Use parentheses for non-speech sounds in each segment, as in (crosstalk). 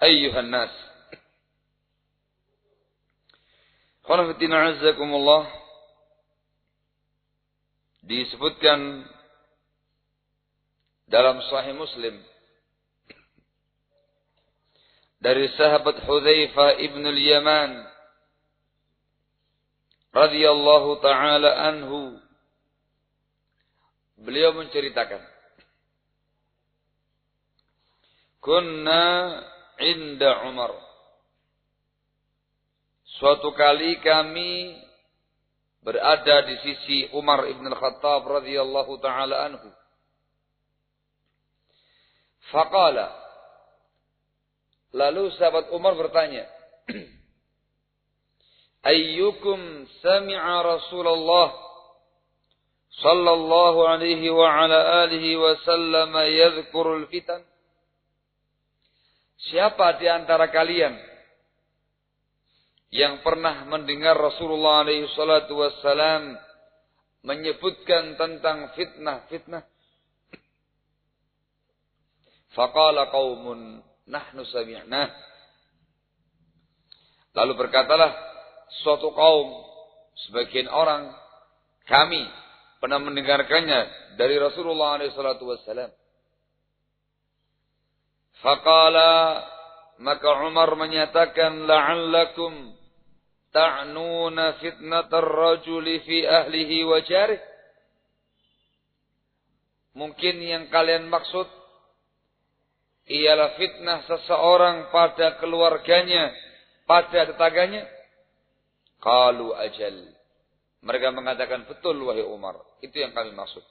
ayyuhan nas. Khonafidina azzakumullah disebutkan dalam sahih Muslim dari sahabat Hudzaifah ibn al-Yaman radhiyallahu taala anhu beliau menceritakan kunna inda Umar Suatu kali kami berada di sisi Umar ibn al-Khattab radhiyallahu taala anhu. Faqala Lalu sahabat Umar bertanya, (clears throat) Ayyukum sami'a Rasulullah sallallahu alaihi wa ala alihi wa sallam yadhkurul fitan? Siapa di antara kalian yang pernah mendengar Rasulullah alaihi salatu menyebutkan tentang fitnah-fitnah. Faqala qaumun nahnu sami'na. Lalu berkatalah suatu kaum sebagian orang kami pernah mendengarkannya dari Rasulullah alaihi salatu. Faqala maka Umar menyatakan la'allakum ta'nuna fitnatar rajuli fi ahlihi wa jarih. Mungkin yang kalian maksud ialah fitnah seseorang pada keluarganya, pada tetangganya. Qalu ajal. Mereka mengatakan betul wahai Umar. Itu yang kami maksud.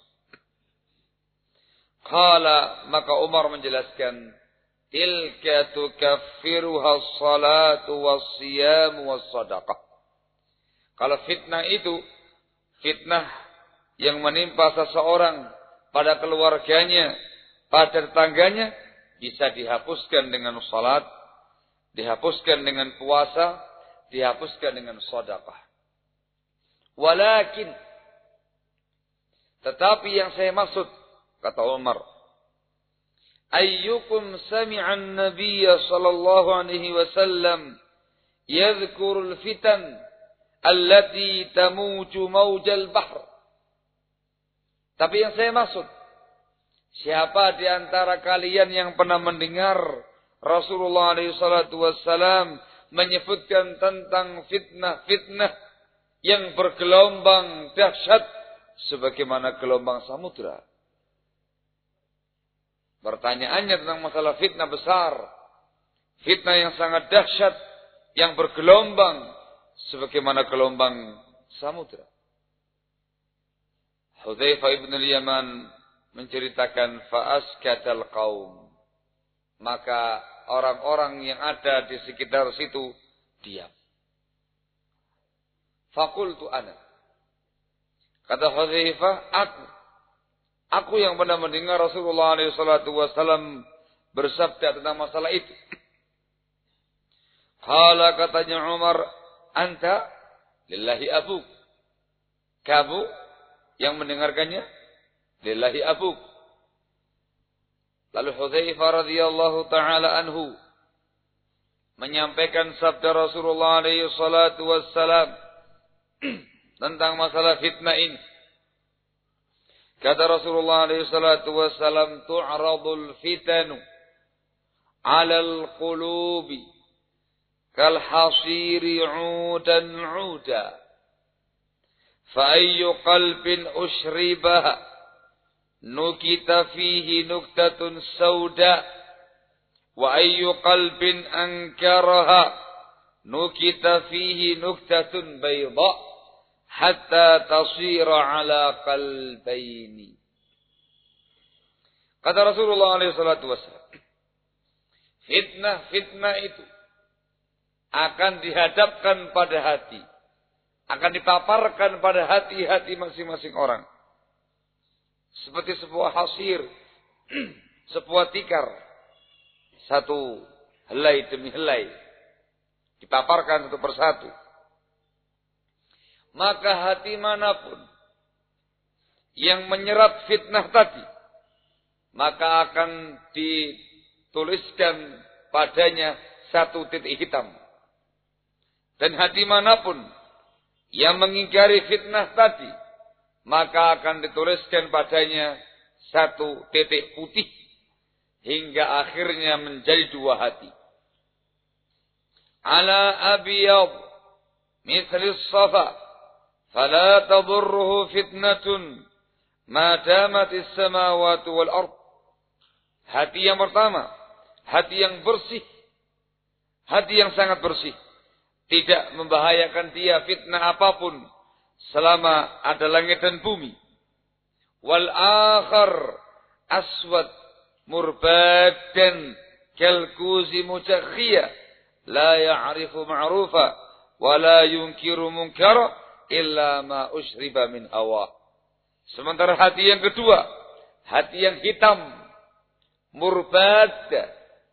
Qala maka Umar menjelaskan tilka tukaffiruha salatu was-siyam was-sadaqah. Kalau fitnah itu fitnah yang menimpa seseorang pada keluarganya, pada tetangganya bisa dihapuskan dengan salat, dihapuskan dengan puasa, dihapuskan dengan sedekah. Walakin tetapi yang saya maksud kata Umar ayyukum sami'an nabiyya sallallahu alaihi wasallam yadhkurul fitan allati tamuju maujal bahr. Tapi yang saya maksud, siapa di antara kalian yang pernah mendengar Rasulullah SAW menyebutkan tentang fitnah-fitnah yang bergelombang dahsyat sebagaimana gelombang samudra. Pertanyaannya tentang masalah fitnah besar. Fitnah yang sangat dahsyat. Yang bergelombang. Sebagaimana gelombang samudra. Hudzaifah ibn al-Yaman menceritakan fa'askatal qaum. Maka orang-orang yang ada di sekitar situ diam. Fakultu ana. Kata Hudzaifah, aku Aku yang pernah mendengar Rasulullah SAW bersabda tentang masalah itu. Kala katanya Umar, anta lillahi abu. Kamu yang mendengarkannya lillahi abu. Lalu Hudzaifah radhiyallahu taala anhu menyampaikan sabda Rasulullah alaihi salatu wassalam (clears throat) tentang masalah fitnah ini. Kata Rasulullah SAW, Tu'radul fitanu alal qulubi kal hasiri udan uda. Fa'ayyu qalbin ushribaha nukita fihi nuktatun sauda. وأي qalbin ankaraha nukita fihi nuktatun بيضاء hatta tasira ala qalbaini. Kata Rasulullah SAW, fitnah-fitnah itu akan dihadapkan pada hati. Akan dipaparkan pada hati-hati masing-masing orang. Seperti sebuah hasir, (clears throat) sebuah tikar. Satu helai demi helai. Dipaparkan satu persatu maka hati mana pun yang menyerap fitnah tadi, maka akan dituliskan padanya satu titik hitam. Dan hati mana pun yang mengingkari fitnah tadi, maka akan dituliskan padanya satu titik putih hingga akhirnya menjadi dua hati. Ala abiyad mithli safa فلا تضره فتنة ما دامت السماوات والأرض hati yang pertama hati yang bersih hati yang sangat bersih tidak membahayakan dia fitnah apapun selama ada langit dan bumi wal akhar aswad murbadan kalkuzi mujakhiyah la ya'rifu ma'rufa wa la yunkiru munkara illa ma usriba min hawa. Sementara hati yang kedua, hati yang hitam, murbad,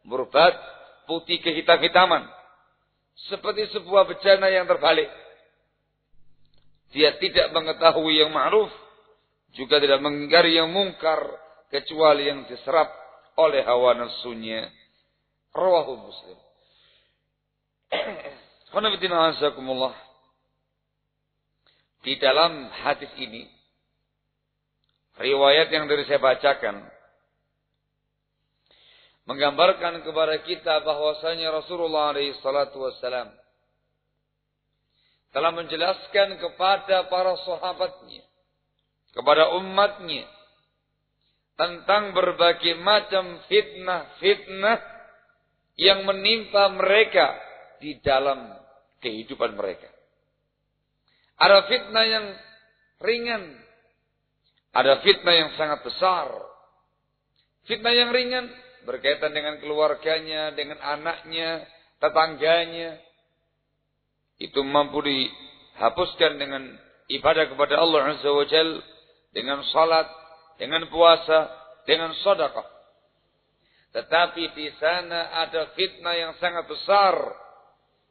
murbad putih kehitam-hitaman. Seperti sebuah bejana yang terbalik. Dia tidak mengetahui yang ma'ruf, juga tidak mengingkari yang mungkar, kecuali yang diserap oleh hawa nafsunya. Rawahu Muslim. (clears throat) Qanabitina azakumullah. Di dalam hadis ini, riwayat yang dari saya bacakan, menggambarkan kepada kita bahwasanya Rasulullah SAW telah menjelaskan kepada para sahabatnya, kepada umatnya, tentang berbagai macam fitnah-fitnah yang menimpa mereka di dalam kehidupan mereka. Ada fitnah yang ringan. Ada fitnah yang sangat besar. Fitnah yang ringan berkaitan dengan keluarganya, dengan anaknya, tetangganya. Itu mampu dihapuskan dengan ibadah kepada Allah Azza wa Jal, dengan salat, dengan puasa, dengan sedekah. Tetapi di sana ada fitnah yang sangat besar.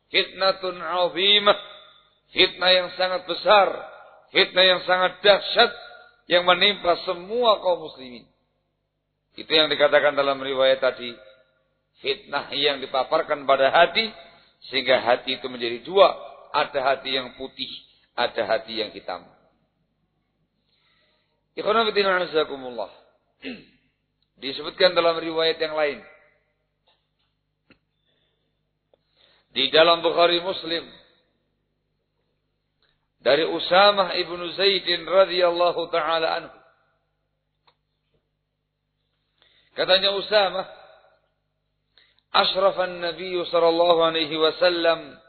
Fitnatun azimah Fitnah yang sangat besar. Fitnah yang sangat dahsyat. Yang menimpa semua kaum muslimin. Itu yang dikatakan dalam riwayat tadi. Fitnah yang dipaparkan pada hati. Sehingga hati itu menjadi dua. Ada hati yang putih. Ada hati yang hitam. (clears throat) Disebutkan dalam riwayat yang lain. Di dalam Bukhari Muslim. Dari Usamah ibnu Zaidin radhiyallahu ta'ala anhu. Katanya Usama, ashrafan Nabi sallallahu alaihi wasallam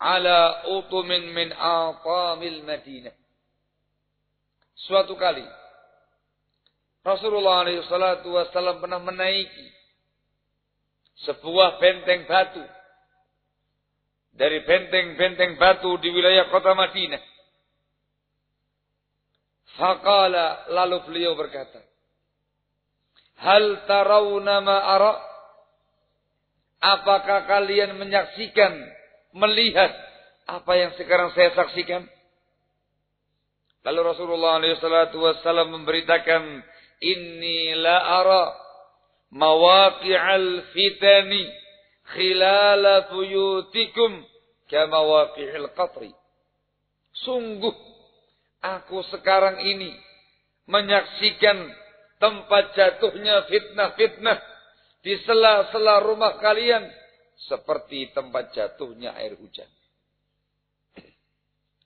ala utumin min atamil Madinah. Suatu kali Rasulullah alaihi salatu wasallam pernah menaiki sebuah benteng batu dari benteng-benteng batu di wilayah kota Madinah. Faqala lalu beliau berkata, Hal tarawna ma ara? Apakah kalian menyaksikan, melihat apa yang sekarang saya saksikan? Lalu Rasulullah SAW memberitakan, Inni la ara mawaqi'al fitani khilala buyutikum kama waqi'il qatri. Sungguh aku sekarang ini menyaksikan tempat jatuhnya fitnah-fitnah di sela-sela rumah kalian seperti tempat jatuhnya air hujan.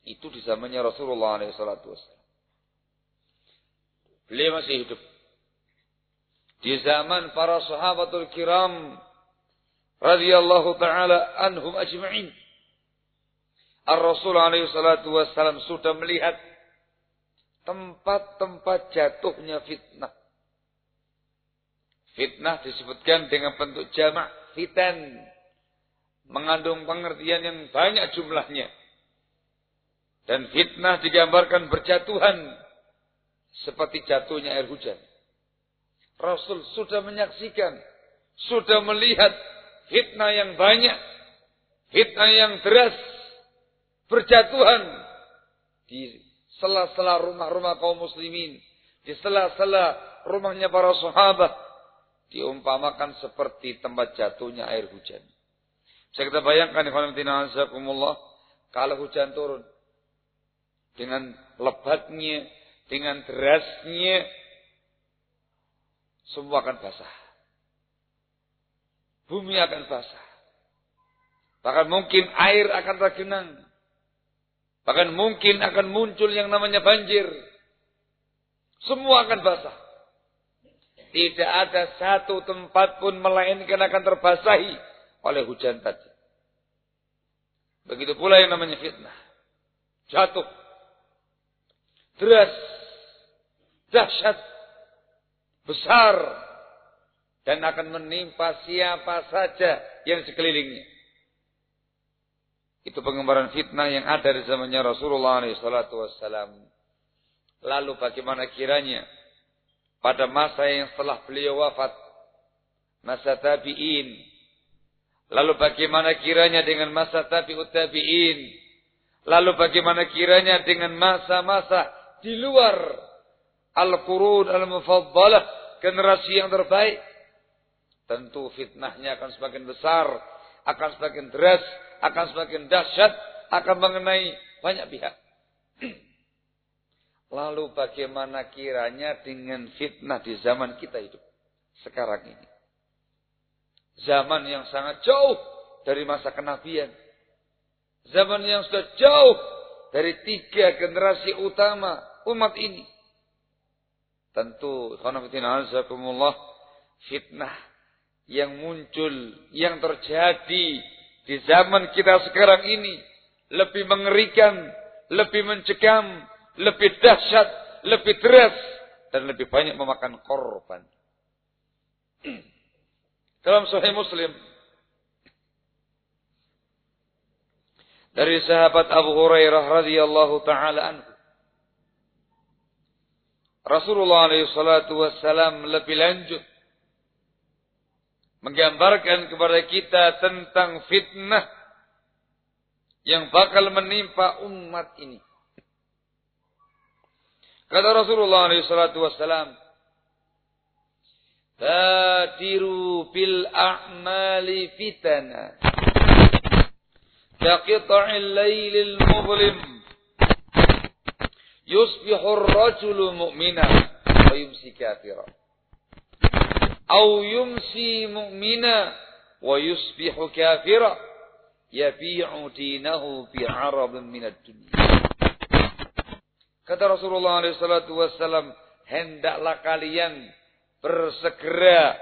Itu di zamannya Rasulullah SAW. Beliau masih hidup. Di zaman para sahabatul kiram radhiyallahu taala anhum ajma'in. Ar-Rasul alaihi salatu wassalam sudah melihat tempat-tempat jatuhnya fitnah. Fitnah disebutkan dengan bentuk jamak fitan. Mengandung pengertian yang banyak jumlahnya. Dan fitnah digambarkan berjatuhan. Seperti jatuhnya air hujan. Rasul sudah menyaksikan. Sudah melihat fitnah yang banyak. Fitnah yang deras. Berjatuhan. Di sela-sela rumah-rumah kaum muslimin. Di sela-sela rumahnya para sahabat diumpamakan seperti tempat jatuhnya air hujan. Bisa kita bayangkan kalau hujan turun dengan lebatnya, dengan derasnya, semua akan basah. Bumi akan basah. Bahkan mungkin air akan tergenang. Bahkan mungkin akan muncul yang namanya banjir. Semua akan basah. Tidak ada satu tempat pun melainkan akan terbasahi oleh hujan tadi. Begitu pula yang namanya fitnah. Jatuh. Deras. Dahsyat. Besar. Dan akan menimpa siapa saja yang sekelilingnya. Itu pengembaraan fitnah yang ada di zamannya Rasulullah SAW. Lalu bagaimana kiranya pada masa yang setelah beliau wafat, masa tabi'in. Lalu bagaimana kiranya dengan masa tabi'ut tabi'in? Lalu bagaimana kiranya dengan masa-masa di luar Al-Qurun Al-Mufaddalah, generasi yang terbaik? Tentu fitnahnya akan semakin besar, akan semakin deras, akan semakin dahsyat, akan mengenai banyak pihak. (clears throat) Lalu bagaimana kiranya dengan fitnah di zaman kita hidup sekarang ini? Zaman yang sangat jauh dari masa kenabian. Zaman yang sudah jauh dari tiga generasi utama umat ini. Tentu, fitnah yang muncul, yang terjadi di zaman kita sekarang ini lebih mengerikan, lebih mencekam, lebih dahsyat, lebih deras, dan lebih banyak memakan korban. (clears throat) Dalam Sahih Muslim dari sahabat Abu Hurairah radhiyallahu taala anhu Rasulullah alaihi salatu wassalam lebih lanjut menggambarkan kepada kita tentang fitnah yang bakal menimpa umat ini. Kata Rasulullah SAW, Badiru bil a'mali fitana. Kaqita'il laylil muzlim. Yusbihu ar-rajulu mu'mina yumsi kafira. Au yumsi mu'mina wa yusbihu kafira. Yabi'u dinahu bi'arabin minad dunya. Kata Rasulullah SAW, hendaklah kalian bersegera,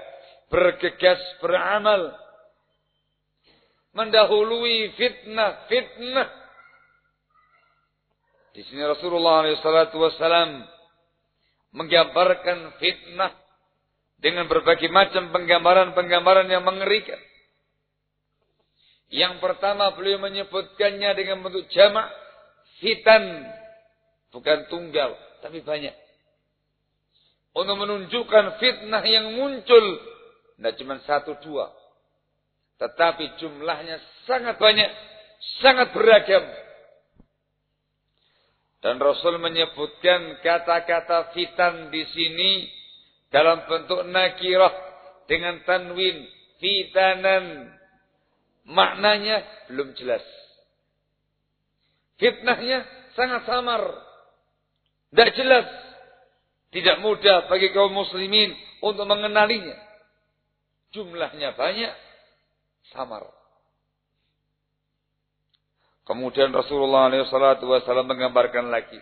bergegas beramal. Mendahului fitnah-fitnah. Di sini Rasulullah SAW menggambarkan fitnah dengan berbagai macam penggambaran-penggambaran yang mengerikan. Yang pertama beliau menyebutkannya dengan bentuk jamak fitan Bukan tunggal, tapi banyak. Untuk menunjukkan fitnah yang muncul. Tidak cuma satu dua. Tetapi jumlahnya sangat banyak. Sangat beragam. Dan Rasul menyebutkan kata-kata fitan di sini dalam bentuk nakirah dengan tanwin fitanan. Maknanya belum jelas. Fitnahnya sangat samar. Tidak jelas. Tidak mudah bagi kaum muslimin untuk mengenalinya. Jumlahnya banyak. Samar. Kemudian Rasulullah SAW menggambarkan lagi.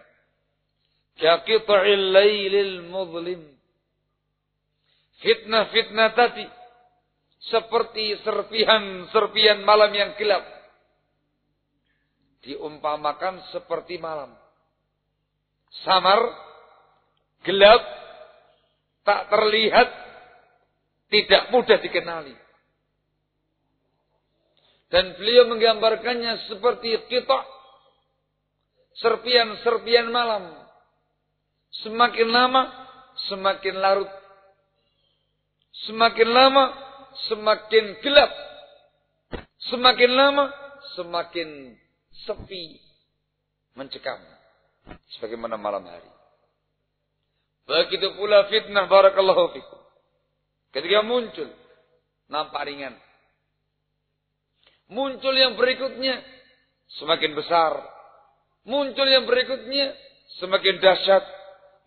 Kaqita'il laylil muzlim. Fitnah-fitnah tadi. Seperti serpihan-serpihan malam yang gelap. Diumpamakan seperti malam samar, gelap, tak terlihat, tidak mudah dikenali. Dan beliau menggambarkannya seperti kita serpian-serpian malam. Semakin lama, semakin larut. Semakin lama, semakin gelap. Semakin lama, semakin sepi, mencekam sebagaimana malam hari. Begitu pula fitnah barakallahu fikum. Ketika muncul nampak ringan. Muncul yang berikutnya semakin besar. Muncul yang berikutnya semakin dahsyat.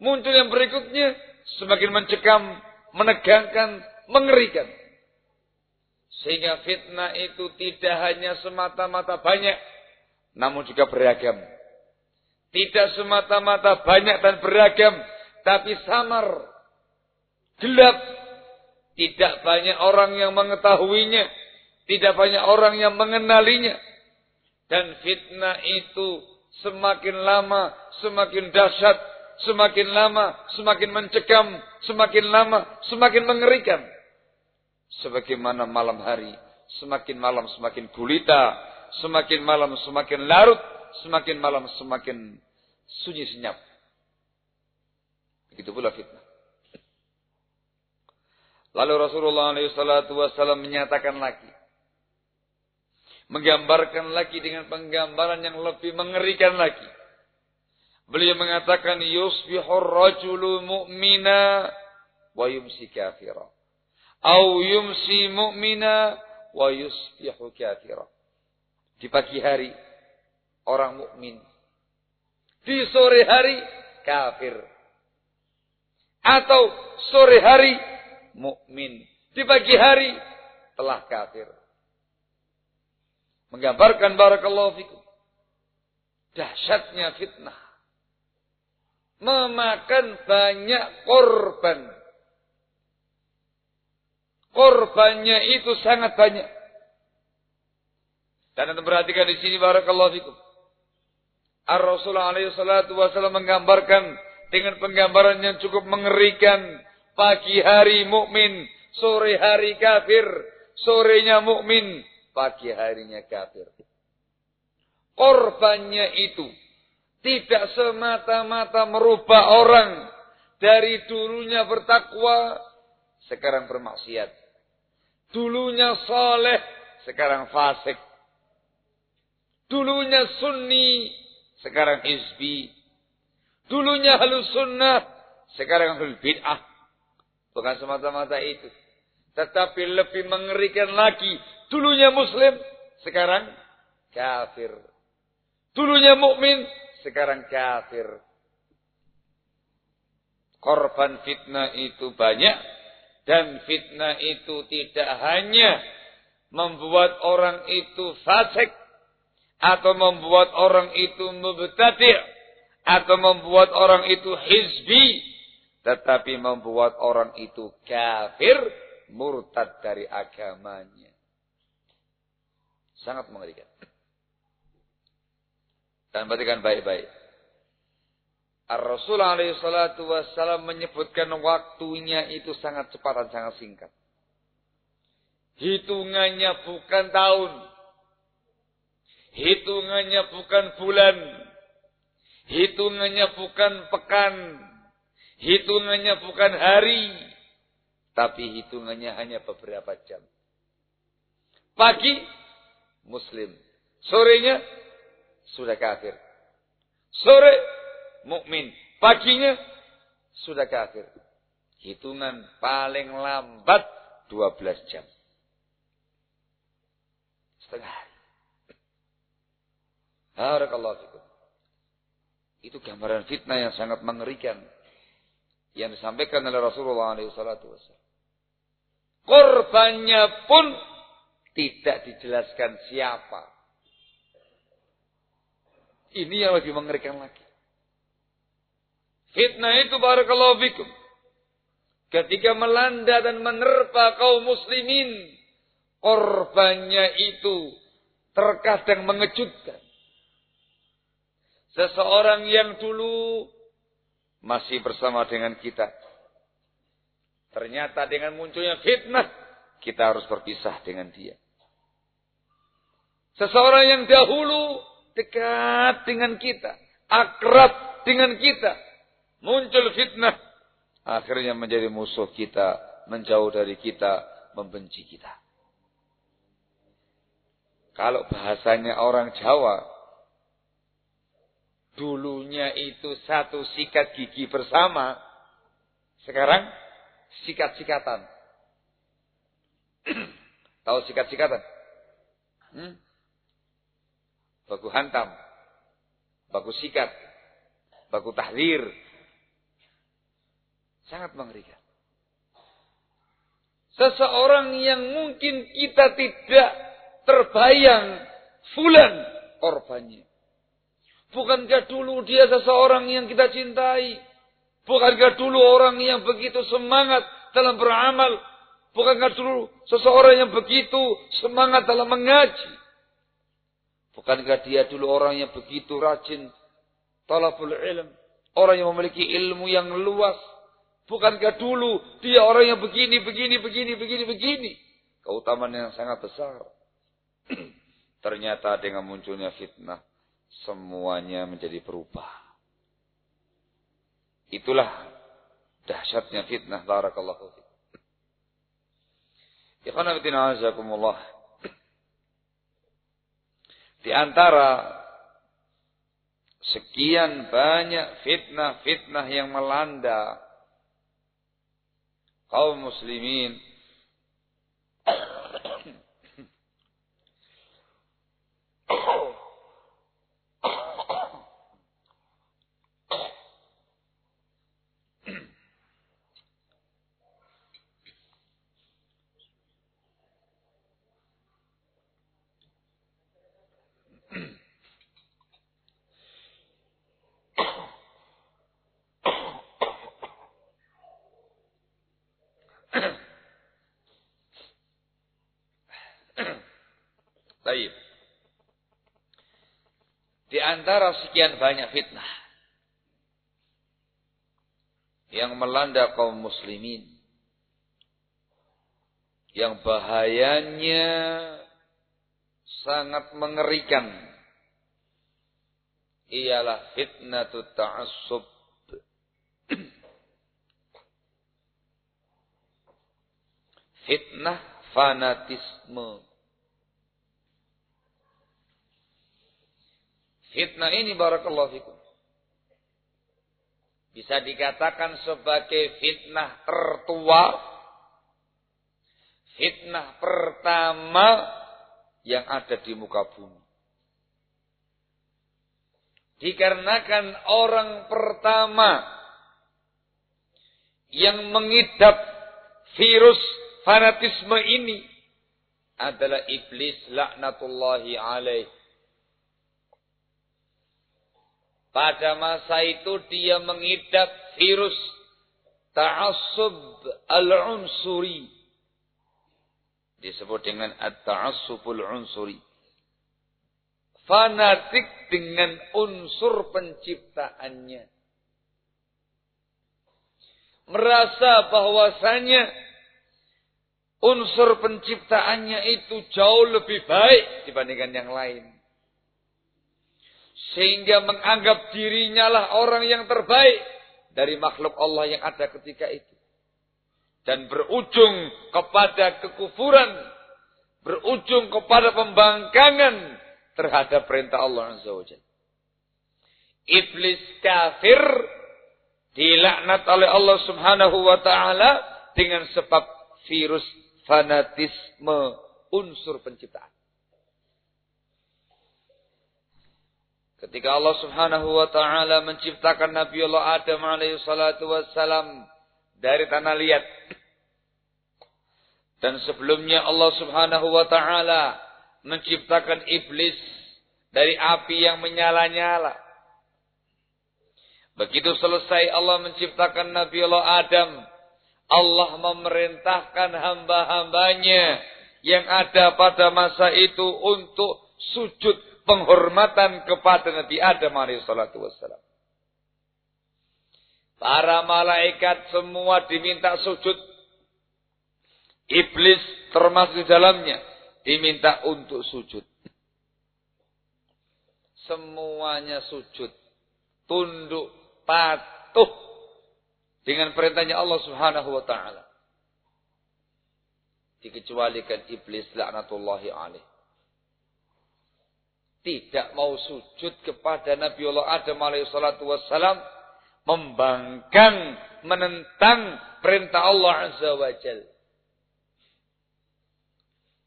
Muncul yang berikutnya semakin mencekam, menegangkan, mengerikan. Sehingga fitnah itu tidak hanya semata-mata banyak, namun juga beragam. Tidak semata-mata banyak dan beragam, tapi samar, gelap. Tidak banyak orang yang mengetahuinya, tidak banyak orang yang mengenalinya. Dan fitnah itu semakin lama semakin dahsyat, semakin lama semakin mencekam, semakin lama semakin mengerikan. Sebagaimana malam hari, semakin malam semakin gulita, semakin malam semakin larut, semakin malam semakin sunyi senyap. Begitu pula fitnah. Lalu Rasulullah SAW menyatakan lagi. Menggambarkan lagi dengan penggambaran yang lebih mengerikan lagi. Beliau mengatakan yusbihur rajulu mu'mina wa yumsi kafira. Au yumsi mu'mina wa yusbihu kafira. Di pagi hari orang mukmin. Di sore hari kafir. Atau sore hari mukmin. Di pagi hari telah kafir. Menggambarkan barakallahu fikum. Dahsyatnya fitnah. Memakan banyak korban. Korbannya itu sangat banyak. Dan anda perhatikan di sini barakallahu fikum. Ar-Rasulullah alaihi salatu wasallam menggambarkan dengan penggambaran yang cukup mengerikan. Pagi hari mukmin, sore hari kafir, sorenya mukmin, pagi harinya kafir. Korbannya itu tidak semata-mata merubah orang dari dulunya bertakwa, sekarang bermaksiat. Dulunya soleh, sekarang fasik. Dulunya sunni, sekarang hizbi. Dulunya halus sunnah, sekarang halus bid'ah. Bukan semata-mata itu. Tetapi lebih mengerikan lagi. Dulunya muslim, sekarang kafir. Dulunya mukmin, sekarang kafir. Korban fitnah itu banyak. Dan fitnah itu tidak hanya membuat orang itu fasik. Atau membuat orang itu mubtadi' Atau membuat orang itu hizbi. Tetapi membuat orang itu kafir. Murtad dari agamanya. Sangat mengerikan. Dan perhatikan baik-baik. Ar-Rasul alaihi salatu wassalam menyebutkan waktunya itu sangat cepat dan sangat singkat. Hitungannya bukan tahun. Hitungannya bukan bulan. Hitungannya bukan pekan. Hitungannya bukan hari. Tapi hitungannya hanya beberapa jam. Pagi, Muslim. Sorenya, sudah kafir. Sore mukmin, paginya sudah kafir. Hitungan paling lambat 12 jam. Setengah hari. Barakallahu fikum. Itu gambaran fitnah yang sangat mengerikan. Yang disampaikan oleh Rasulullah SAW. Korbannya pun tidak dijelaskan siapa. Ini yang lebih mengerikan lagi. Fitnah itu barakallahu fikum. Ketika melanda dan menerpa kaum muslimin. Korbannya itu terkadang mengejutkan. Seseorang yang dulu masih bersama dengan kita. Ternyata dengan munculnya fitnah. Kita harus berpisah dengan dia. Seseorang yang dahulu dekat dengan kita, akrab dengan kita, muncul fitnah, akhirnya menjadi musuh kita, menjauh dari kita, membenci kita. Kalau bahasanya orang Jawa, dulunya itu satu sikat gigi bersama, sekarang sikat-sikatan. (clears throat) Tahu sikat-sikatan? Hmm? Baku hantam, baku sikat, baku tahdir. Sangat mengerikan. Seseorang yang mungkin kita tidak terbayang fulan korbannya. Bukankah dulu dia seseorang yang kita cintai? Bukankah dulu orang yang begitu semangat dalam beramal? Bukankah dulu seseorang yang begitu semangat dalam mengaji? Bukankah dia dulu orang yang begitu rajin talabul ilm, orang yang memiliki ilmu yang luas? Bukankah dulu dia orang yang begini, begini, begini, begini, begini? Keutamaan yang sangat besar. (clears throat) Ternyata dengan munculnya fitnah, semuanya menjadi berubah. Itulah dahsyatnya fitnah. Barakallahu fikum. Ikhwan azakumullah. Di antara sekian banyak fitnah-fitnah yang melanda kaum muslimin Baik. Di antara sekian banyak fitnah yang melanda kaum muslimin. Yang bahayanya sangat mengerikan ialah fitnatu ta'assub. Fitnah fanatisme Fitnah ini barakallahu fikum. Bisa dikatakan sebagai fitnah tertua. Fitnah pertama yang ada di muka bumi. Dikarenakan orang pertama yang mengidap virus fanatisme ini adalah iblis laknatullahi alaih. Pada masa itu dia mengidap virus ta'assub al-unsuri. Disebut dengan at-ta'assubul unsuri. Fanatik dengan unsur penciptaannya. Merasa bahwasanya unsur penciptaannya itu jauh lebih baik dibandingkan yang lain. Sehingga menganggap dirinya lah orang yang terbaik dari makhluk Allah yang ada ketika itu. Dan berujung kepada kekufuran. Berujung kepada pembangkangan terhadap perintah Allah Azza wa Iblis kafir dilaknat oleh Allah Subhanahu wa taala dengan sebab virus fanatisme unsur penciptaan. Ketika Allah Subhanahu wa taala menciptakan Nabi Allah Adam alaihi salatu wassalam dari tanah liat. Dan sebelumnya Allah Subhanahu wa taala menciptakan iblis dari api yang menyala-nyala. Begitu selesai Allah menciptakan Nabi Allah Adam Allah memerintahkan hamba-hambanya yang ada pada masa itu untuk sujud penghormatan kepada Nabi Adam alaihissalatu wassalam. Para malaikat semua diminta sujud. Iblis termasuk dalamnya diminta untuk sujud. Semuanya sujud. Tunduk, patuh dengan perintahnya Allah Subhanahu wa taala. Dikecualikan iblis laknatullahi alaih. Tidak mau sujud kepada Nabi Allah Adam alaihi salatu wassalam. Membangkang, menentang perintah Allah Azza wa Jal.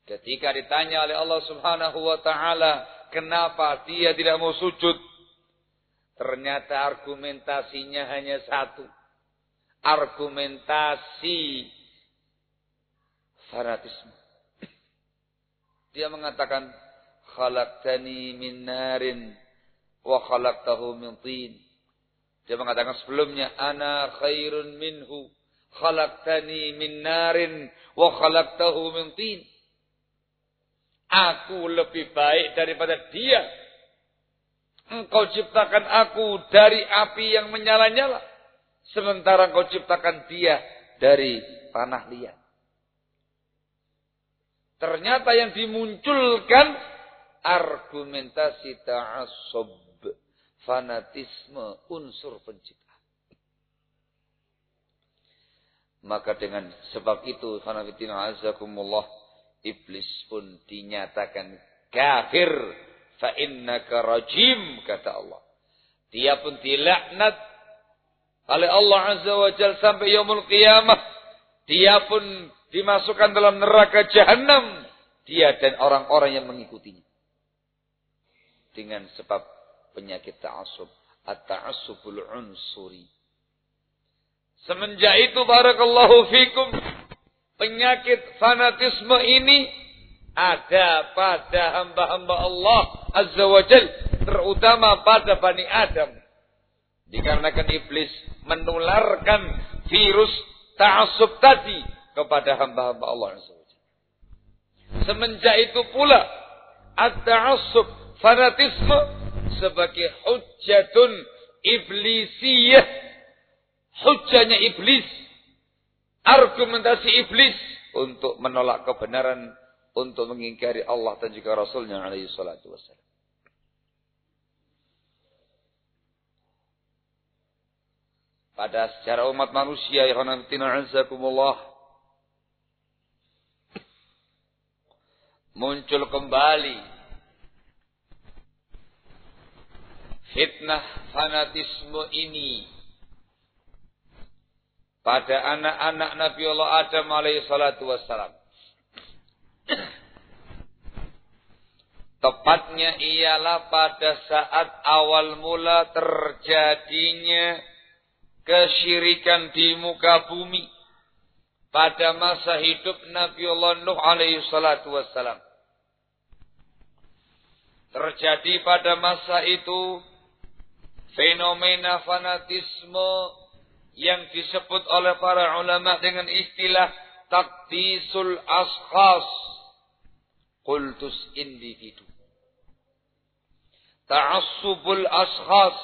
Ketika ditanya oleh Allah Subhanahu wa taala, kenapa dia tidak mau sujud? Ternyata argumentasinya hanya satu argumentasi fanatisme. Dia mengatakan khalaqtani min narin wa khalaqtahu min tin. Dia mengatakan sebelumnya ana khairun minhu khalaqtani min narin wa khalaqtahu min tin. Aku lebih baik daripada dia. Engkau ciptakan aku dari api yang menyala-nyala. Sementara kau ciptakan dia dari tanah liat. Ternyata yang dimunculkan argumentasi ta'assub. Fanatisme unsur pencipta. Maka dengan sebab itu, fanafitina azakumullah, iblis pun dinyatakan kafir. Fa innaka rajim, kata Allah. Dia pun dilaknat oleh Allah Azza wa Jal sampai yaumul qiyamah. Dia pun dimasukkan dalam neraka jahanam. Dia dan orang-orang yang mengikutinya. Dengan sebab penyakit ta'asub. At-ta'asubul unsuri. Semenjak itu barakallahu fikum. Penyakit fanatisme ini ada pada hamba-hamba Allah Azza wa Jal. Terutama pada Bani Adam. Dikarenakan iblis menularkan virus ta'asub tadi kepada hamba-hamba Allah Semenjak itu pula at-ta'assub fanatisme sebagai hujjatun iblisiyah. Hujjahnya iblis. Argumentasi iblis untuk menolak kebenaran untuk mengingkari Allah dan juga Rasulnya alaihi salatu wassalam. Pada secara umat manusia ya muncul kembali fitnah fanatisme ini pada anak-anak Nabi Allah Adam alaihi salatu wassalam. Tepatnya ialah pada saat awal mula terjadinya kesyirikan di muka bumi. Pada masa hidup Nabi Allah Nuh alaihi salatu wassalam. Terjadi pada masa itu fenomena fanatisme yang disebut oleh para ulama dengan istilah takdisul ashas kultus individu. Ta'assubul ashas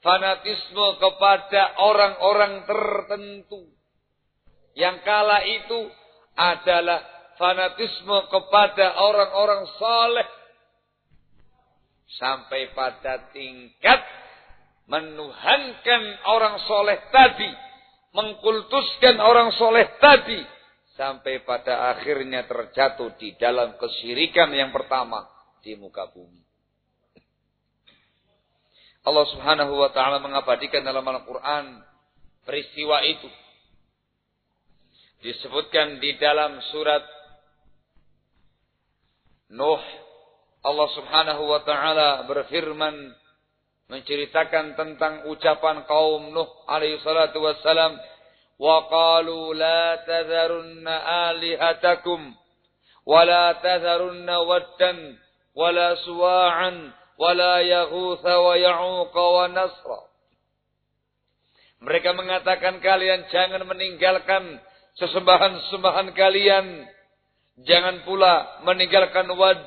fanatisme kepada orang-orang tertentu. Yang kala itu adalah fanatisme kepada orang-orang saleh. Sampai pada tingkat menuhankan orang soleh tadi, mengkultuskan orang soleh tadi, sampai pada akhirnya terjatuh di dalam kesyirikan yang pertama di muka bumi. Allah Subhanahu wa taala mengabadikan dalam Al-Qur'an peristiwa itu. Disebutkan di dalam surat Nuh Allah Subhanahu wa taala berfirman menceritakan tentang ucapan kaum Nuh alaihi salatu wassalam wa qalu la tadharunna alihatakum wa la tadharunna waddan wa la suwa'an wa la yaghutha wa ya'uqa wa nasra. Mereka mengatakan kalian jangan meninggalkan sesembahan-sesembahan kalian. Jangan pula meninggalkan wad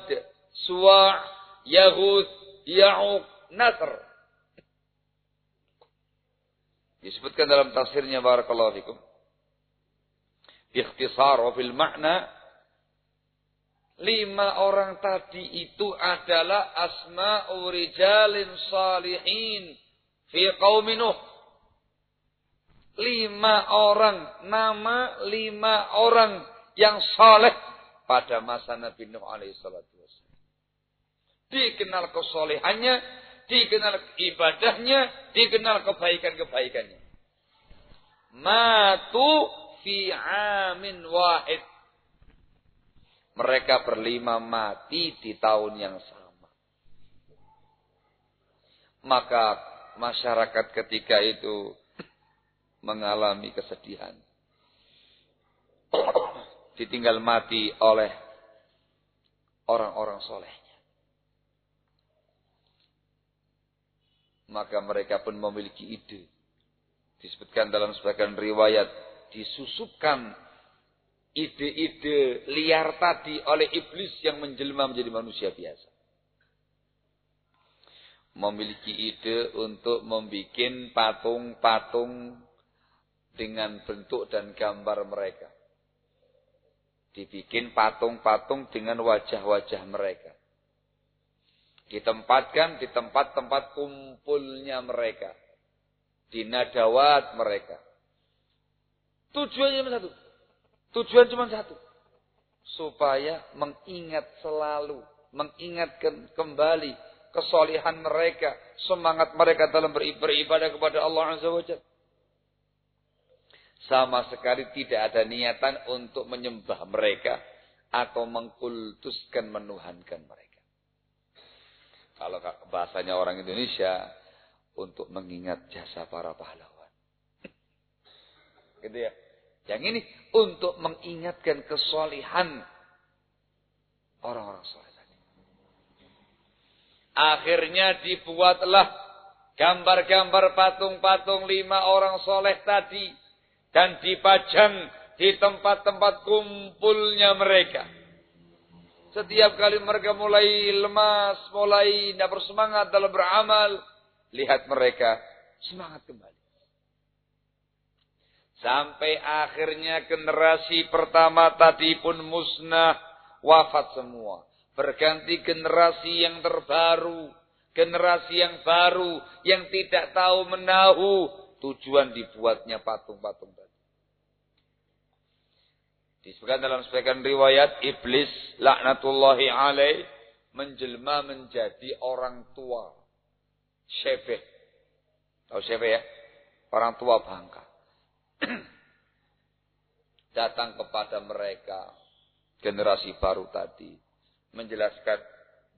suwa' yaghut ya'uq nasr Disebutkan dalam tafsirnya barakallahu fikum. Ikhtisar fil makna lima orang tadi itu adalah asma'u rijalin salihin fi qaumi Nuh. Lima orang, nama lima orang yang saleh pada masa Nabi Nuh alaihi salatu Dikenal kesolehannya, dikenal ibadahnya, dikenal kebaikan-kebaikannya. Matu fi amin wahid. Mereka berlima mati di tahun yang sama. Maka masyarakat ketika itu mengalami kesedihan. Ditinggal mati oleh orang-orang soleh. Maka mereka pun memiliki ide. Disebutkan dalam sebagian riwayat, disusupkan ide-ide liar tadi oleh iblis yang menjelma menjadi manusia biasa. Memiliki ide untuk membuat patung-patung dengan bentuk dan gambar mereka. Dibikin patung-patung dengan wajah-wajah mereka ditempatkan di tempat-tempat kumpulnya mereka. Di nadawat mereka. Tujuannya cuma satu. Tujuan cuma satu. Supaya mengingat selalu. Mengingatkan kembali kesolehan mereka. Semangat mereka dalam beribadah kepada Allah Azza wa Sama sekali tidak ada niatan untuk menyembah mereka. Atau mengkultuskan menuhankan mereka. Kalau bahasanya orang Indonesia untuk mengingat jasa para pahlawan. Gitu ya. Yang ini untuk mengingatkan kesolihan orang-orang soleh tadi. Akhirnya dibuatlah gambar-gambar patung-patung lima orang soleh tadi. Dan dipajang di tempat-tempat kumpulnya mereka. Setiap kali mereka mulai lemas, mulai tidak bersemangat dalam beramal, lihat mereka semangat kembali. Sampai akhirnya generasi pertama tadi pun musnah, wafat semua. Berganti generasi yang terbaru, generasi yang baru, yang tidak tahu menahu tujuan dibuatnya patung-patung. Disebutkan dalam sebagian riwayat iblis laknatullahi alaih menjelma menjadi orang tua. Syebeh. Tahu syebeh ya? Orang tua bangka. (clears throat) datang kepada mereka generasi baru tadi menjelaskan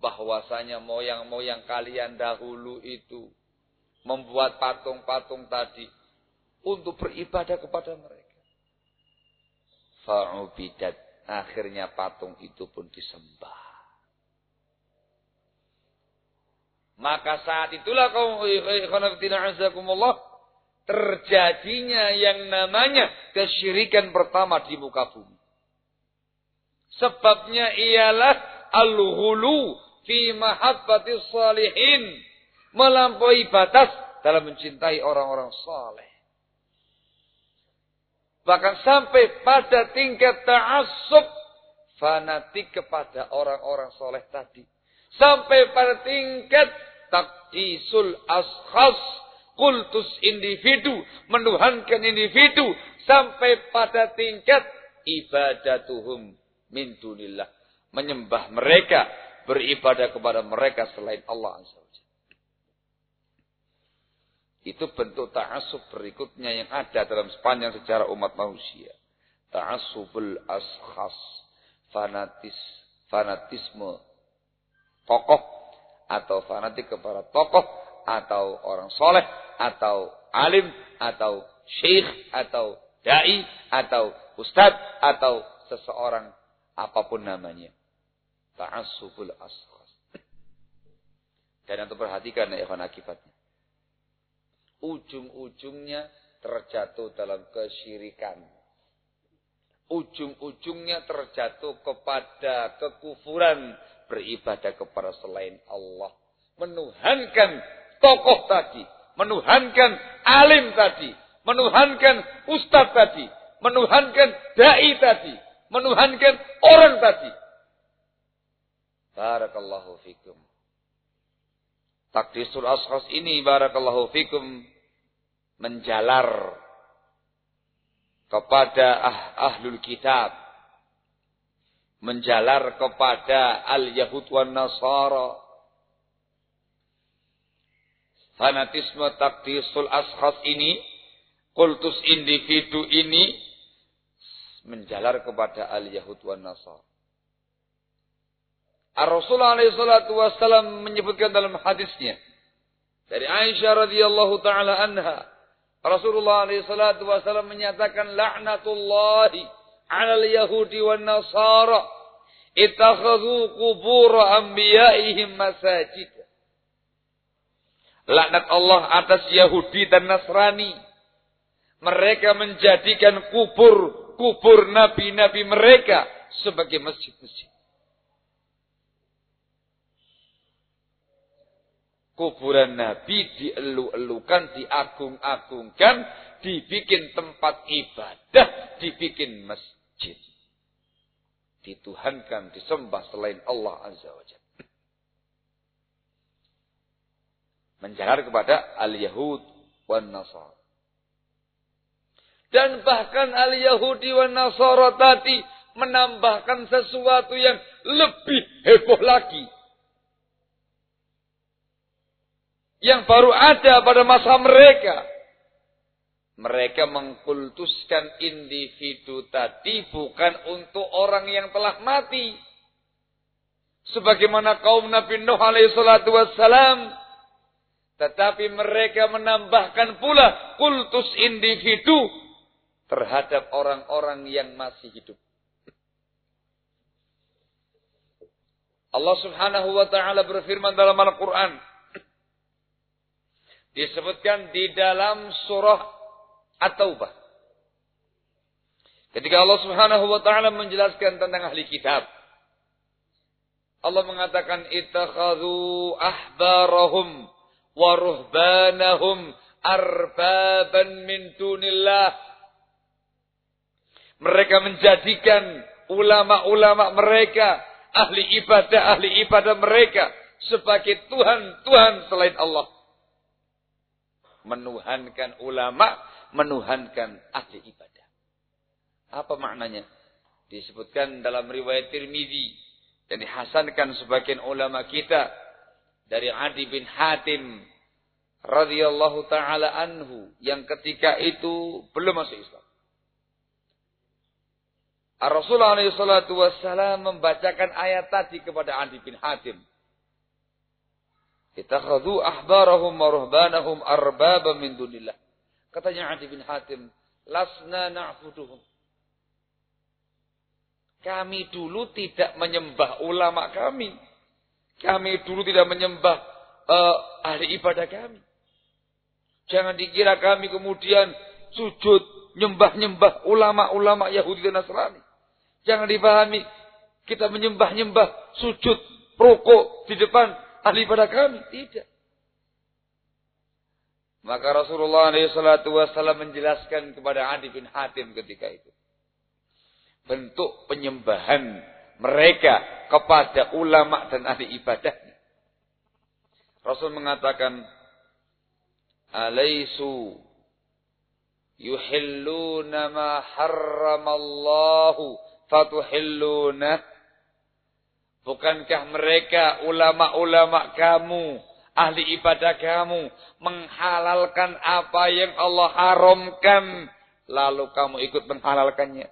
bahwasanya moyang-moyang kalian dahulu itu membuat patung-patung tadi untuk beribadah kepada mereka. Fa'ubidat. Akhirnya patung itu pun disembah. Maka saat itulah kaum terjadinya yang namanya kesyirikan pertama di muka bumi. Sebabnya ialah al-hulu fi mahabbati salihin. Melampaui batas dalam mencintai orang-orang saleh. Bahkan sampai pada tingkat ta'assub fanatik kepada orang-orang soleh tadi. Sampai pada tingkat takdisul ashas kultus individu, menuhankan individu sampai pada tingkat ibadatuhum min dunillah, menyembah mereka, beribadah kepada mereka selain Allah Azza Itu bentuk ta'assub berikutnya yang ada dalam sepanjang sejarah umat manusia. Ta'assubul ashas, fanatis, fanatisme tokoh atau fanatik kepada tokoh atau orang soleh atau alim atau syekh atau dai atau ustadz atau seseorang apa pun namanya. Ta'assubul ashas. Dan untuk perhatikan ya akibatnya. Ujung-ujungnya terjatuh dalam kesyirikan. Ujung-ujungnya terjatuh kepada kekufuran beribadah kepada selain Allah. Menuhankan tokoh tadi. Menuhankan alim tadi. Menuhankan ustadz tadi. Menuhankan da'i tadi. Menuhankan orang tadi. Barakallahu fikum. Takdisul ashas ini barakallahu fikum menjalar kepada ah, ahlul kitab menjalar kepada al-Yahud wan Nasara. Fanatisme takdisul ashas ini, kultus individu ini, menjalar kepada al-Yahud wan Nasara. Ar-Rasulullah SAW menyebutkan dalam hadisnya, dari Aisyah radhiyallahu taala anha, Rasulullah SAW menyatakan laknatullahi al yahudi wan nasara ittakhadhu qubur anbiya'ihim masajid. Laknat Allah atas Yahudi dan Nasrani. Mereka menjadikan kubur kubur nabi-nabi mereka sebagai masjid-masjid kuburan Nabi dielu-elukan, diagung-agungkan, dibikin tempat ibadah, dibikin masjid. Dituhankan, disembah selain Allah Azza wa Jalla. Menjalar kepada al-Yahud wan Nasara. Dan bahkan al-Yahudi wan Nasara tadi menambahkan sesuatu yang lebih heboh lagi. Yang baru ada pada masa mereka mereka mengkultuskan individu tadi bukan untuk orang yang telah mati. Sebagaimana kaum Nabi Nuh alaihi salatu wassalam. Tetapi mereka menambahkan pula kultus individu terhadap orang-orang yang masih hidup. Allah subhanahu wa ta'ala berfirman dalam Al-Quran. Disebutkan di dalam surah At-Taubah. Ketika Allah Subhanahu wa taala menjelaskan tentang ahli kitab. Allah mengatakan ittakhadhu ahbarahum wa ruhbanahum arbaban min dunillah. Mereka menjadikan ulama-ulama mereka, ahli ibadah, ahli ibadah mereka sebagai Tuhan-Tuhan selain Allah. Menuhankan ulama menuhankan ahli ibadah. Apa maknanya? Disebutkan dalam riwayat Tirmidzi dan dihasankan sebagian ulama kita dari Adi bin Hatim radhiyallahu taala anhu yang ketika itu belum masuk Islam. Rasulullah SAW membacakan ayat tadi kepada Adi bin Hatim. Itakhadhu ahbarahum wa ruhbanahum arbaba min dunillah. Katanya Adi bin Hatim, lasna na'buduhum. Kami dulu tidak menyembah ulama kami. Kami dulu tidak menyembah uh, ahli ibadah kami. Jangan dikira kami kemudian sujud, nyembah-nyembah ulama-ulama Yahudi dan Nasrani. Jangan dipahami kita menyembah-nyembah sujud rokok di depan ahli pada kami. Tidak. Maka Rasulullah SAW menjelaskan kepada Adi bin Hatim ketika itu. Bentuk penyembahan mereka kepada ulama dan ahli ibadahnya. Rasul mengatakan, Alaisu yuhilluna ma harramallahu fatuhilluna Bukankah mereka ulama-ulama kamu, ahli ibadah kamu, menghalalkan apa yang Allah haramkan, lalu kamu ikut menghalalkannya?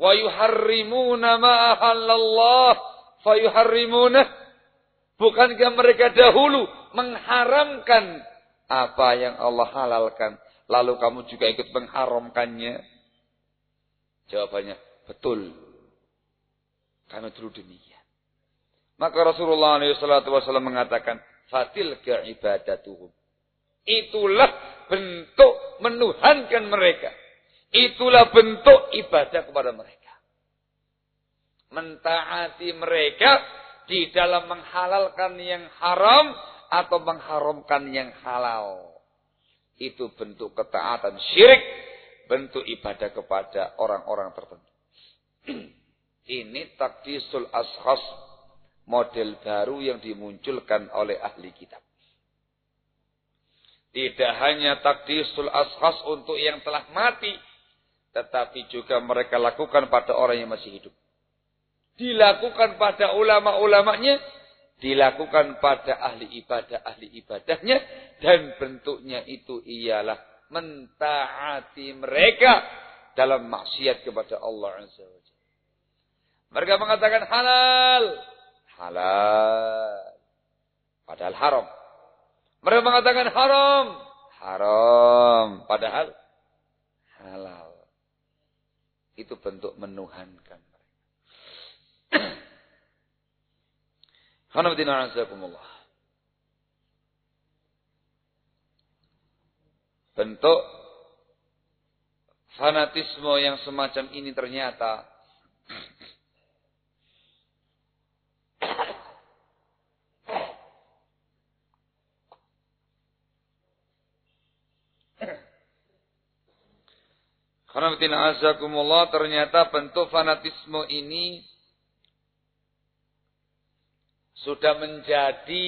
Wa yuharrimuna ma ahallallah fayuharrimuna. Bukankah mereka dahulu mengharamkan apa yang Allah halalkan, lalu kamu juga ikut mengharamkannya? Jawabannya, betul. Kami dulu demikian. Maka Rasulullah SAW mengatakan, Fatil ke ibadatuhum. Itulah bentuk menuhankan mereka. Itulah bentuk ibadah kepada mereka. Mentaati mereka di dalam menghalalkan yang haram atau mengharamkan yang halal. Itu bentuk ketaatan syirik bentuk ibadah kepada orang-orang tertentu. (clears throat) Ini takdisul ashas model baru yang dimunculkan oleh ahli kitab. Tidak hanya takdisul ashas untuk yang telah mati, tetapi juga mereka lakukan pada orang yang masih hidup. Dilakukan pada ulama-ulamanya, dilakukan pada ahli ibadah ahli ibadahnya dan bentuknya itu ialah mentaati mereka dalam maksiat kepada Allah Azza wa Mereka mengatakan halal. Halal. Padahal haram. Mereka mengatakan haram. Haram. Padahal halal. Itu bentuk menuhankan mereka. (clears throat) Alhamdulillah. bentuk fanatisme yang semacam ini ternyata Karena azakumullah ternyata bentuk fanatisme ini sudah menjadi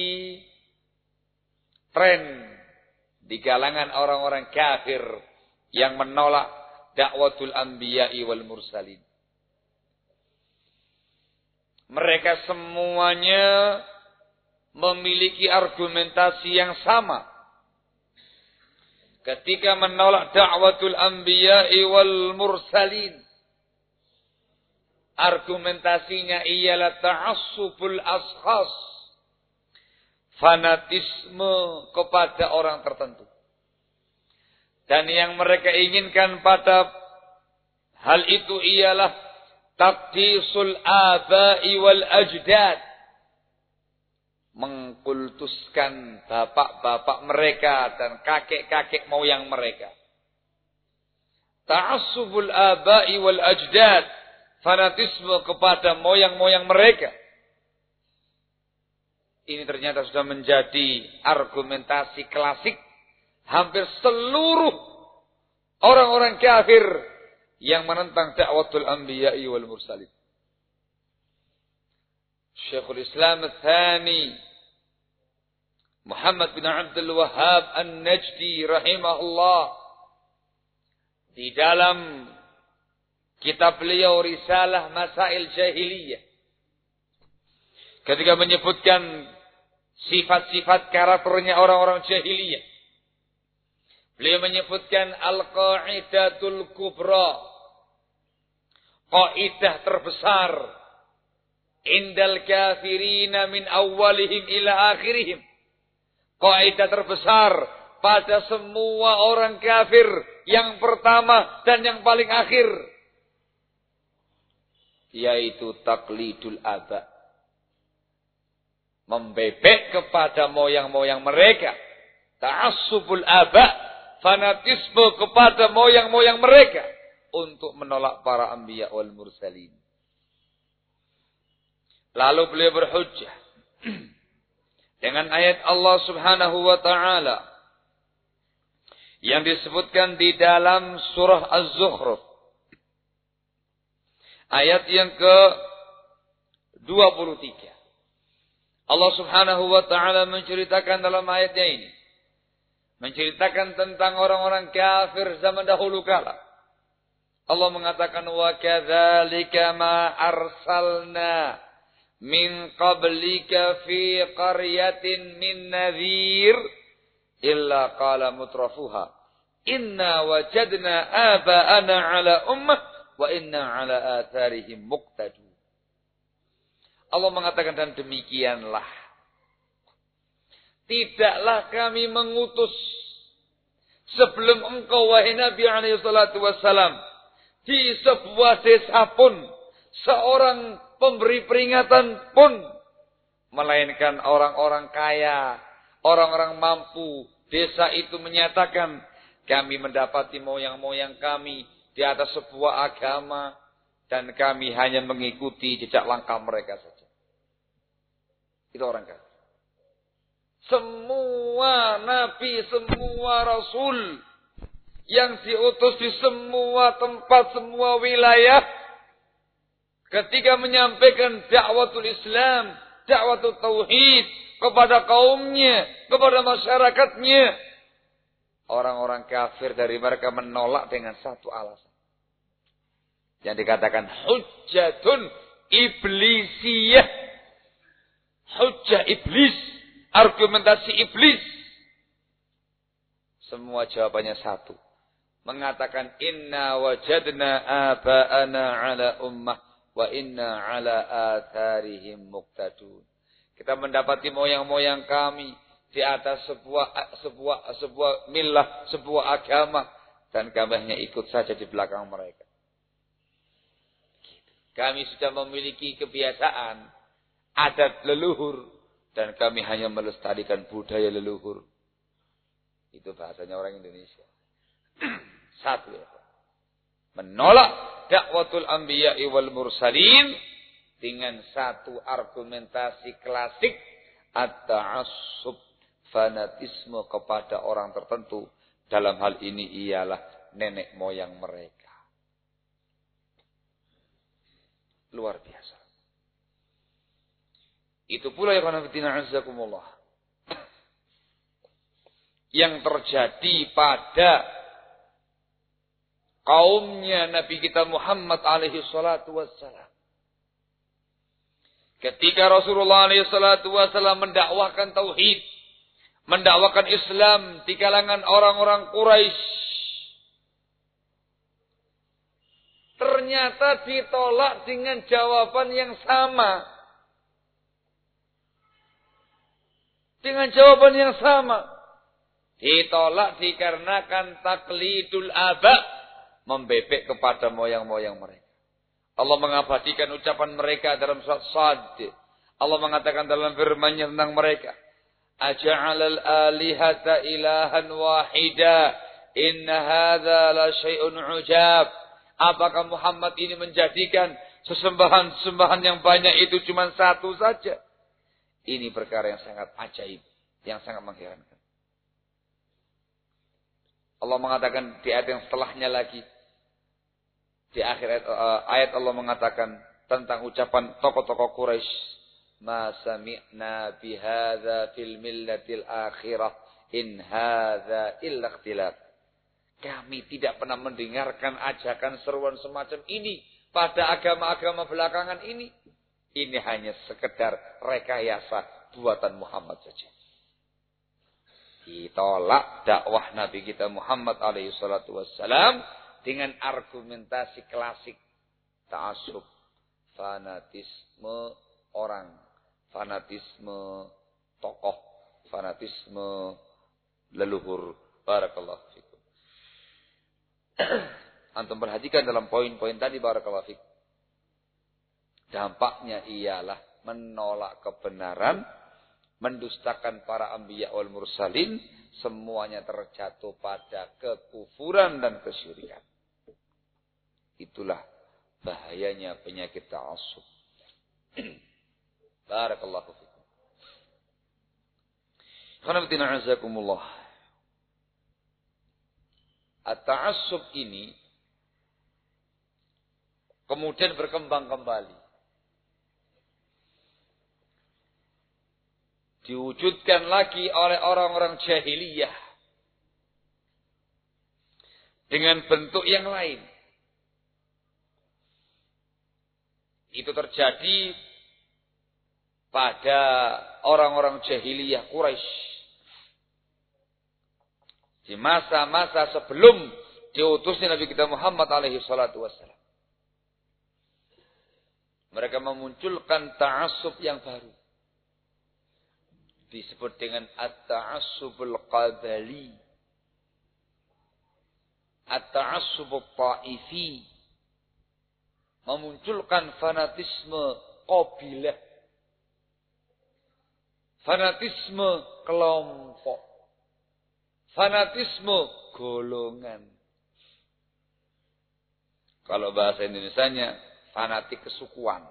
tren di kalangan orang-orang kafir yang menolak dakwatul anbiya'i wal mursalin. Mereka semuanya memiliki argumentasi yang sama. Ketika menolak dakwatul anbiya'i wal mursalin. Argumentasinya ialah ta'assubul ashas fanatisme kepada orang tertentu. Dan yang mereka inginkan pada hal itu ialah takdisul abai wal ajdad. Mengkultuskan bapak-bapak mereka dan kakek-kakek moyang mereka. Ta'assubul abai wal ajdad. Fanatisme kepada moyang-moyang mereka ini ternyata sudah menjadi argumentasi klasik hampir seluruh orang-orang kafir yang menentang dakwatul anbiya'i wal mursalin. Syekhul Islam Thani Muhammad bin Abdul Wahab An-Najdi rahimahullah di dalam kitab beliau Risalah Masail Jahiliyah ketika menyebutkan sifat-sifat karakternya orang-orang jahiliyah. Beliau menyebutkan al-qa'idatul kubra. Kaidah terbesar. Indal kafirina min awalihim ila akhirihim. Kaidah terbesar pada semua orang kafir yang pertama dan yang paling akhir yaitu taklidul aba. Membebek kepada moyang-moyang mereka. Ta'assubul aba fanatisme kepada moyang-moyang mereka untuk menolak para anbiya wal mursalin. Lalu beliau berhujjah (clears throat) dengan ayat Allah Subhanahu wa taala yang disebutkan di dalam surah Az-Zukhruf. Ayat yang ke 23 Allah Subhanahu wa taala menceritakan dalam ayatnya ini. Menceritakan tentang orang-orang kafir zaman dahulu kala. Allah mengatakan wa kadzalika ma arsalna min qablika fi qaryatin min nadhir illa qala mutrafuha inna wajadna aba'ana ala ummah wa inna ala atharihim muqtadun Allah mengatakan dan demikianlah. Tidaklah kami mengutus sebelum engkau wahai Nabi alaihi salatu wassalam di sebuah desa pun seorang pemberi peringatan pun melainkan orang-orang kaya, orang-orang mampu desa itu menyatakan kami mendapati moyang-moyang kami di atas sebuah agama dan kami hanya mengikuti jejak langkah mereka saja. Itu orang kafir. Semua nabi, semua rasul yang diutus di semua tempat, semua wilayah ketika menyampaikan dakwatul Islam, dakwatul tauhid kepada kaumnya, kepada masyarakatnya, orang-orang kafir dari mereka menolak dengan satu alasan. Yang dikatakan hujjatun iblisiyah hujah iblis, argumentasi iblis. Semua jawabannya satu. Mengatakan inna wajadna aba'ana ala ummah wa inna ala atharihim muqtadun. Kita mendapati moyang-moyang kami di atas sebuah sebuah sebuah milah, sebuah agama dan kami hanya ikut saja di belakang mereka. Kami sudah memiliki kebiasaan adat leluhur dan kami hanya melestarikan budaya leluhur. Itu bahasanya orang Indonesia. (clears throat) Satu ya. Menolak dakwatul anbiya wal mursalin dengan satu argumentasi klasik at-ta'assub fanatisme kepada orang tertentu dalam hal ini ialah nenek moyang mereka. Luar biasa. Itu pula ya. Yang terjadi pada kaumnya Nabi kita Muhammad alaihi salatu wassalam. Ketika Rasulullah alaihi salatu wassalam mendakwahkan tauhid, mendakwakan Islam di kalangan orang-orang Quraisy, ternyata ditolak dengan jawaban yang sama. Dengan jawaban yang sama. Ditolak dikarenakan taklidul aba. Membebek kepada moyang-moyang mereka. Allah mengabadikan ucapan mereka dalam surat Sad. Allah mengatakan dalam firman-Nya tentang mereka. Aja'alal alihata ilahan wahida. Inna hadha la syai'un ujab. Apakah Muhammad ini menjadikan sesembahan-sesembahan yang banyak itu cuma satu saja? Ini perkara yang sangat ajaib, yang sangat mengherankan. Allah mengatakan di ayat yang setelahnya lagi, di akhir ayat, uh, ayat Allah mengatakan tentang ucapan tokoh-tokoh Quraisy, "Ma sami'na bihadza fil millatil akhirah in hadza illa ikhtilaf." Kami tidak pernah mendengarkan ajakan seruan semacam ini pada agama-agama belakangan ini ini hanya sekedar rekayasa buatan Muhammad saja. Ditolak dakwah Nabi kita Muhammad alaihi salatu wassalam dengan argumentasi klasik. ta'assub, fanatisme orang, fanatisme tokoh, fanatisme leluhur. Barakallahu fikum. (clears throat) Antum perhatikan dalam poin-poin tadi barakallahu fikum. Dampaknya ialah menolak kebenaran, mendustakan para ambiya wal mursalin, semuanya terjatuh pada kekufuran dan kesyirikan. Itulah bahayanya penyakit ta'assub. (clears throat) Barakallahu fikum. Khanabatina azakumullah. At-ta'assub ini kemudian berkembang kembali. Diwujudkan lagi oleh orang-orang jahiliyah dengan bentuk yang lain. Itu terjadi pada orang-orang jahiliyah Quraisy. Di masa-masa sebelum diutusnya Nabi kita Muhammad alaihi salatu wassalam. Mereka memunculkan ta'assub yang baru disebut dengan at-ta'assubul qabali. At-ta'assubul ta'ifi. Memunculkan fanatisme qabilah. Fanatisme kelompok. Fanatisme golongan. Kalau bahasa Indonesianya fanatik kesukuan.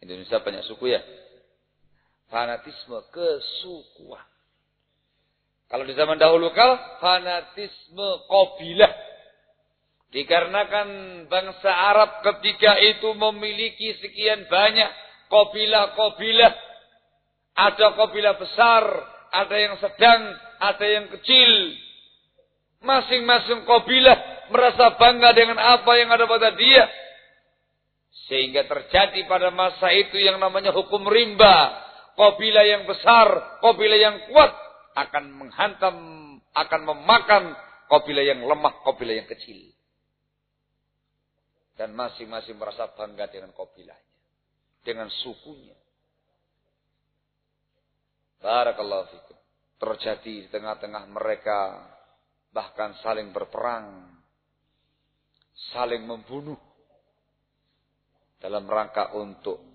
Indonesia banyak suku ya Fanatisme kesukuan. Kalau di zaman dahulu kal, fanatisme kobilah. Dikarenakan bangsa Arab ketika itu memiliki sekian banyak kobilah-kobilah. Ada kobilah besar, ada yang sedang, ada yang kecil. Masing-masing kobilah merasa bangga dengan apa yang ada pada dia. Sehingga terjadi pada masa itu yang namanya hukum rimba Kabilah yang besar, kabilah yang kuat akan menghantam, akan memakan kabilah yang lemah, kabilah yang kecil. Dan masing-masing merasa bangga dengan kabilahnya, dengan sukunya. Barakallahu fikum. Terjadi di tengah-tengah mereka bahkan saling berperang, saling membunuh dalam rangka untuk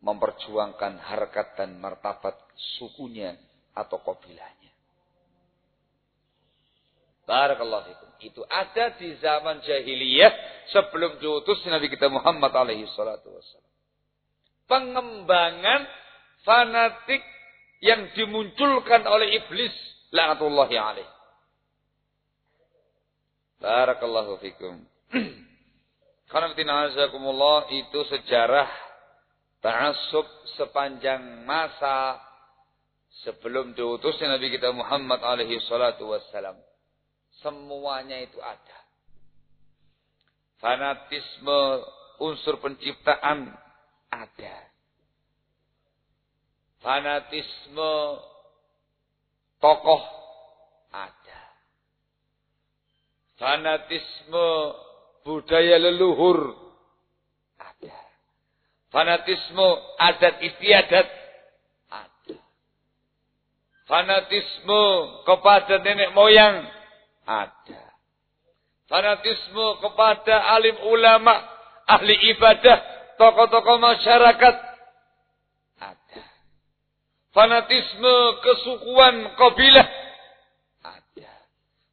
memperjuangkan harkat dan martabat sukunya atau kabilahnya. Barakallahu fikum. Itu ada di zaman jahiliyah sebelum diutus Nabi kita Muhammad alaihi salatu wassalam. Pengembangan fanatik yang dimunculkan oleh iblis la'natullahi alaih. Barakallahu fikum. (clears throat) Karena itu sejarah ta'assub sepanjang masa sebelum diutusnya Nabi kita Muhammad alaihi salatu wassalam. Semuanya itu ada. Fanatisme unsur penciptaan ada. Fanatisme tokoh ada. Fanatisme budaya leluhur Fanatisme adat istiadat ada. Fanatisme kepada nenek moyang ada. Fanatisme kepada alim ulama, ahli ibadah, tokoh-tokoh masyarakat ada. Fanatisme kesukuan kabilah ada.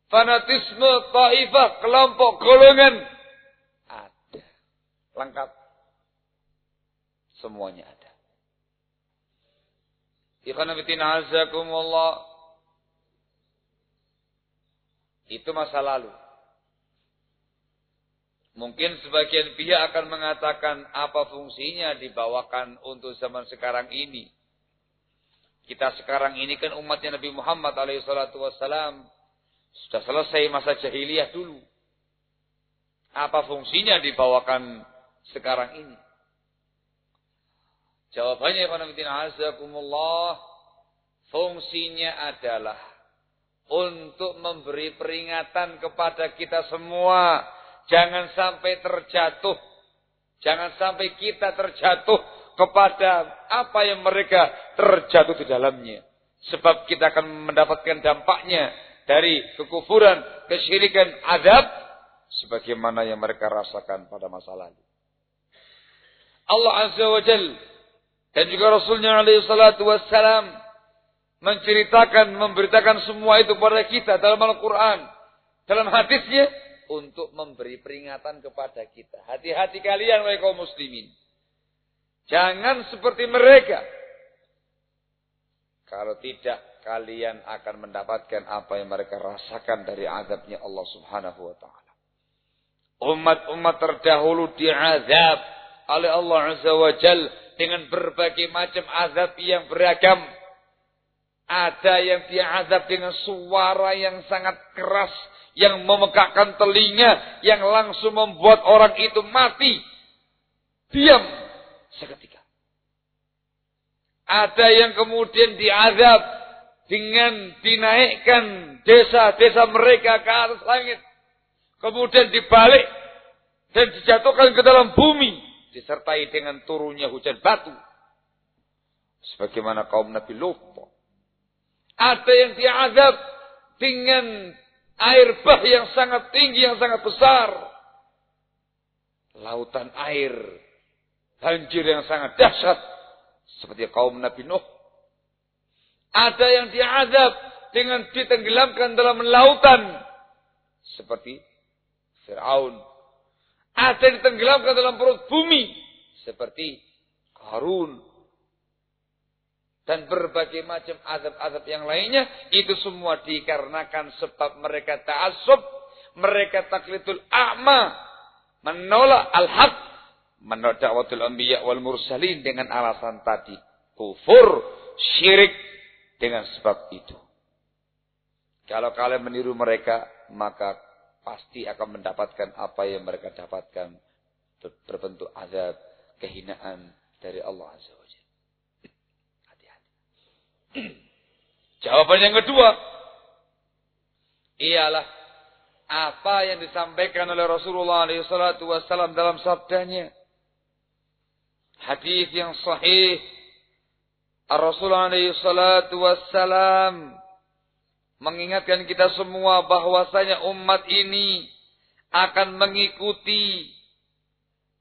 Fanatisme taifah kelompok golongan ada. Lengkap. Semuanya ada. Ikhwanabitina azakumullah. Itu masa lalu. Mungkin sebagian pihak akan mengatakan apa fungsinya dibawakan untuk zaman sekarang ini. Kita sekarang ini kan umatnya Nabi Muhammad alaihissalatu wassalam. Sudah selesai masa jahiliyah dulu. Apa fungsinya dibawakan sekarang ini? Jawabannya ya azakumullah fungsinya adalah untuk memberi peringatan kepada kita semua Jangan sampai terjatuh. Jangan sampai kita terjatuh kepada apa yang mereka terjatuh di dalamnya. Sebab kita akan mendapatkan dampaknya dari kekufuran, kesyirikan, adab. Sebagaimana yang mereka rasakan pada masa lalu. Allah Azza wa Jal dan juga Rasulnya alaihi salatu wassalam menceritakan, memberitakan semua itu kepada kita dalam Al-Quran. Dalam hadisnya untuk memberi peringatan kepada kita. Hati-hati kalian wahai kaum muslimin. Jangan seperti mereka. Kalau tidak, kalian akan mendapatkan apa yang mereka rasakan dari azabnya Allah subhanahu wa ta'ala. Umat-umat terdahulu diazab oleh Allah azza wa jal dengan berbagai macam azab yang beragam. Ada yang diazab dengan suara yang sangat keras yang memekakkan telinga, yang langsung membuat orang itu mati. Diam seketika. Ada yang kemudian diazab dengan dinaikkan desa-desa mereka ke atas langit. Kemudian dibalik dan dijatuhkan ke dalam bumi. Disertai dengan turunnya hujan batu. Sebagaimana kaum Nabi Lut. Ada yang diazab dengan Air bah yang sangat tinggi, yang sangat besar. Lautan air. Banjir yang sangat dahsyat. Seperti kaum Nabi Nuh. Ada yang diazab dengan ditenggelamkan dalam lautan. Seperti Fir'aun. Ada ditenggelamkan dalam perut bumi. Seperti Harun. Dan berbagai macam azab-azab yang lainnya. Itu semua dikarenakan sebab mereka ta'assub, mereka taklidul a'ma, menolak al-haq, menolak dakwatul anbiya wal mursalin dengan alasan tadi. Kufur, syirik dengan sebab itu. Kalau kalian meniru mereka, maka pasti akan mendapatkan apa yang mereka dapatkan berbentuk azab, kehinaan dari Allah Azza wa (clears throat) Jawaban yang kedua ialah apa yang disampaikan oleh Rasulullah SAW dalam sabdanya. Hadis yang sahih. Rasulullah SAW mengingatkan kita semua bahwasanya umat ini akan mengikuti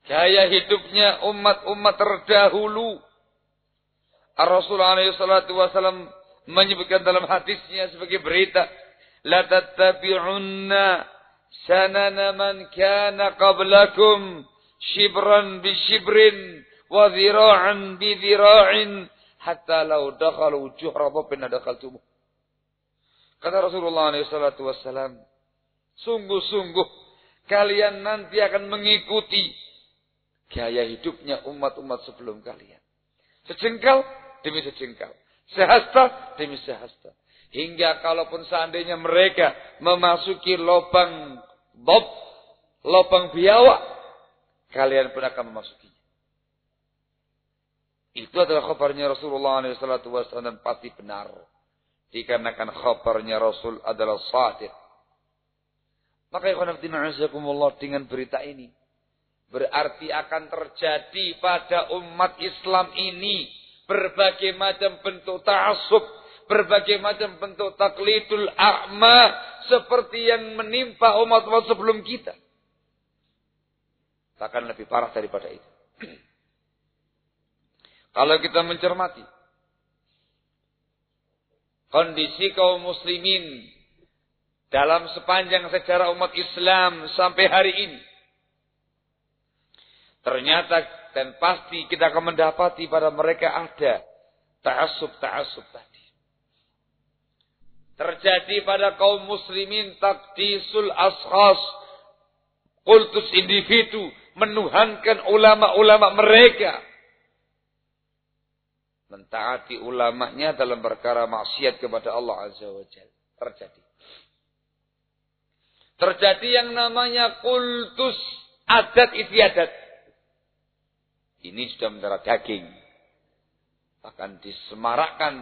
gaya hidupnya umat-umat terdahulu Rasulullah SAW menyebutkan dalam hadisnya sebagai berita, la tattabi'unna sanana man kana qablakum shibran bi shibrin wa dhira'an bi dhira'in hatta law dakhalu juhra dhabbin dakhaltum. Kata Rasulullah SAW, sungguh-sungguh kalian nanti akan mengikuti gaya hidupnya umat-umat sebelum kalian. Sejengkal demi sejengkal. Sehasta demi sehasta. Hingga kalaupun seandainya mereka memasuki lubang bob, lubang biawak, kalian pun akan memasukinya. Itu adalah khabarnya Rasulullah SAW pasti benar. Dikarenakan khabarnya Rasul adalah sadiq. Maka Allah dengan berita ini. Berarti akan terjadi pada umat Islam ini berbagai macam bentuk ta'assub, berbagai macam bentuk taklidul a'ma seperti yang menimpa umat-umat sebelum kita. Bahkan lebih parah daripada itu. (clears throat) Kalau kita mencermati kondisi kaum muslimin dalam sepanjang sejarah umat Islam sampai hari ini. Ternyata dan pasti kita akan mendapati pada mereka ada ta'asub-ta'asub tadi. Terjadi pada kaum muslimin takdisul ashas. Kultus individu. Menuhankan ulama-ulama mereka. Mentaati ulamanya dalam perkara maksiat kepada Allah Azza wa Jal. Terjadi. Terjadi yang namanya kultus adat istiadat ini sudah mendarah daging. Akan disemarakkan,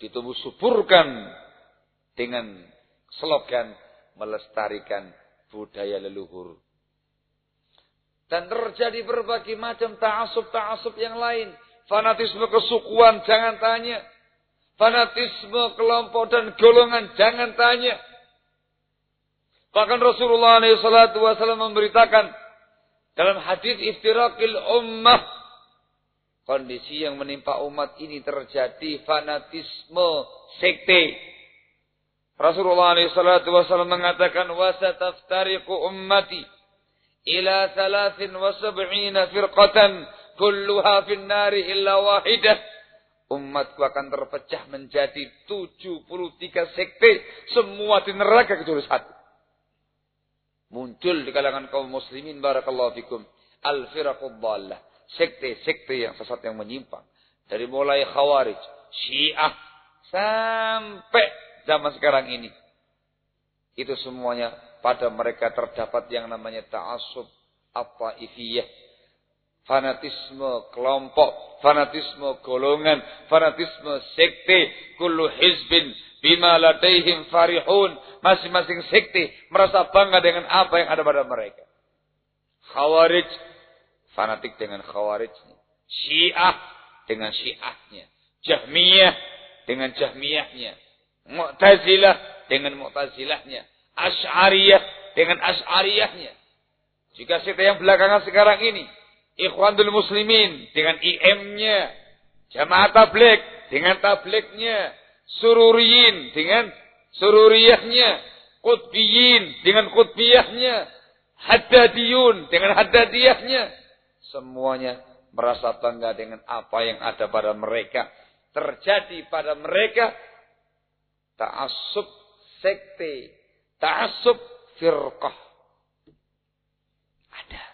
ditumbuh suburkan dengan slogan melestarikan budaya leluhur Dan terjadi berbagai macam ta'asub-ta'asub yang lain. Fanatisme kesukuan, jangan tanya. Fanatisme kelompok dan golongan, jangan tanya. Bahkan Rasulullah SAW memberitakan dalam hadis iftirakil ummah kondisi yang menimpa umat ini terjadi fanatisme sekte. Rasulullah SAW mengatakan wasataftariqu ummati ila thalathin wa sab'ina firqatan kulluha fin nari illa wahidah. Umatku akan terpecah menjadi 73 sekte. Semua di neraka kecuali satu. Muncul di kalangan kaum muslimin barakallahu fikum. Al-firaqud. Sekte-sekte yang sesat yang menyimpang. Dari mulai khawarij, syiah, sampai zaman sekarang ini. Itu semuanya pada mereka terdapat yang namanya ta'asub apa-ifiyah. Fanatisme kelompok, fanatisme golongan, fanatisme sekte, kullu hizbin bima ladaihim farihun. Masing-masing sekte merasa bangga dengan apa yang ada pada mereka. Khawarij, fanatik dengan khawarijnya. Syiah dengan syiahnya. Jahmiyah dengan jahmiyahnya. Mu'tazilah dengan mu'tazilahnya. Ash'ariyah dengan Ash'ariyahnya. Jika kita yang belakangan sekarang ini. Ikhwanul Muslimin dengan IM-nya. Jamaah Tablik dengan Tabliknya. Sururiyin dengan Sururiyahnya. Qutbiyin dengan Qutbiyahnya. Haddadiyun dengan Haddadiyahnya. Semuanya merasa bangga dengan apa yang ada pada mereka. Terjadi pada mereka. Ta'asub sekte ta'assub firqah. Ada.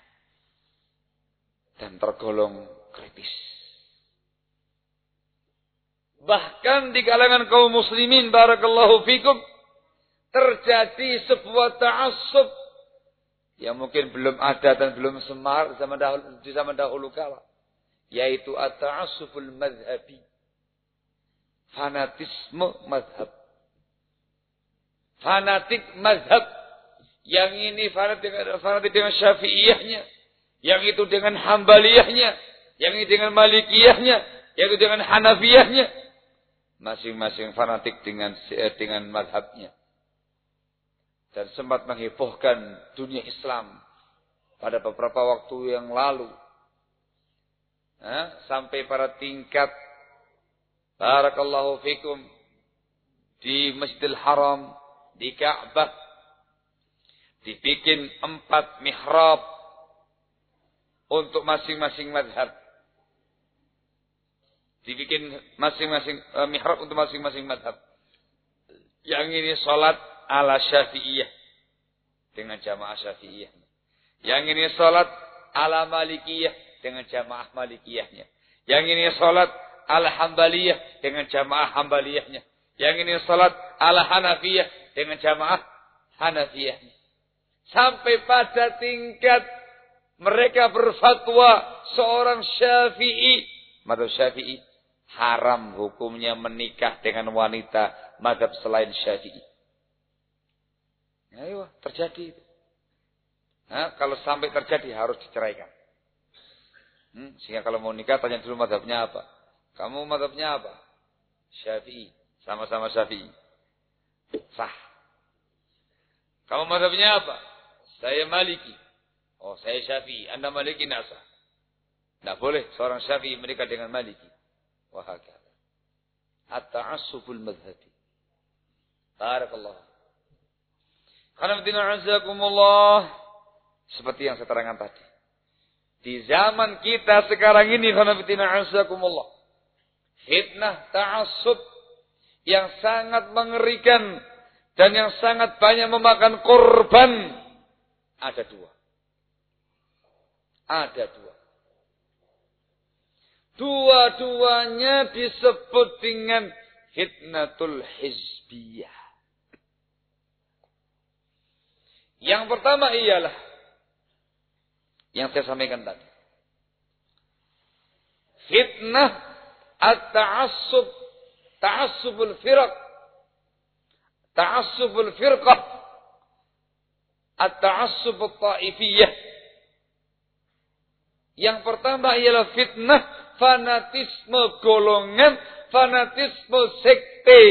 Dan tergolong kritis. Bahkan di kalangan kaum muslimin barakallahu fikum terjadi sebuah ta'assub yang mungkin belum ada dan belum semar zaman dahulu, di zaman dahulu kala yaitu at-ta'assubul madhabi fanatisme madhab fanatik mazhab. Yang ini fanatik, fanatik dengan syafi'iyahnya. Yang itu dengan hambaliyahnya. Yang ini dengan malikiyahnya. Yang itu dengan hanafiyahnya. Masing-masing fanatik dengan eh, dengan mazhabnya. Dan sempat menghebohkan dunia Islam. Pada beberapa waktu yang lalu. Sampai pada tingkat Barakallahu fikum di Masjidil Haram di Ka'bah dibikin empat mihrab untuk masing-masing madhab. Dibikin masing-masing uh, mihrab untuk masing-masing madhab. Yang ini sholat ala syafi'iyah. Dengan jamaah syafi'iyah. Yang ini sholat ala malikiyah. Dengan jamaah malikiyahnya. Yang ini sholat ala hambaliyah. Dengan jamaah hambaliyahnya. Yang ini sholat ala hanafiyah dengan jamaah Hanafiyah. Sampai pada tingkat mereka berfatwa seorang syafi'i. Madhab syafi'i. Haram hukumnya menikah dengan wanita madhab selain syafi'i. Ayo, terjadi. Nah, kalau sampai terjadi harus diceraikan. Hmm, sehingga kalau mau nikah tanya dulu madhabnya apa. Kamu madhabnya apa? Syafi'i. Sama-sama syafi'i. Sah. Kamu madhabnya apa? Saya maliki. Oh, saya syafi'i. Anda maliki nasa. Tidak boleh seorang syafi'i menikah dengan maliki. Wahakala. At-ta'assubul madhabi. Barakallah. Khanamdina azakumullah. Seperti yang saya terangkan tadi. Di zaman kita sekarang ini. Khanamdina azakumullah. Fitnah ta'assub. Yang sangat mengerikan dan yang sangat banyak memakan korban ada dua. Ada dua. Dua-duanya disebut dengan fitnatul hizbiyah. Yang pertama ialah yang saya sampaikan tadi. Fitnah at-ta'assub, ta'assubul firaq ta'assubul firqah at-ta'assub at-ta'ifiyah Yang pertama ialah fitnah fanatisme golongan, fanatisme sekte.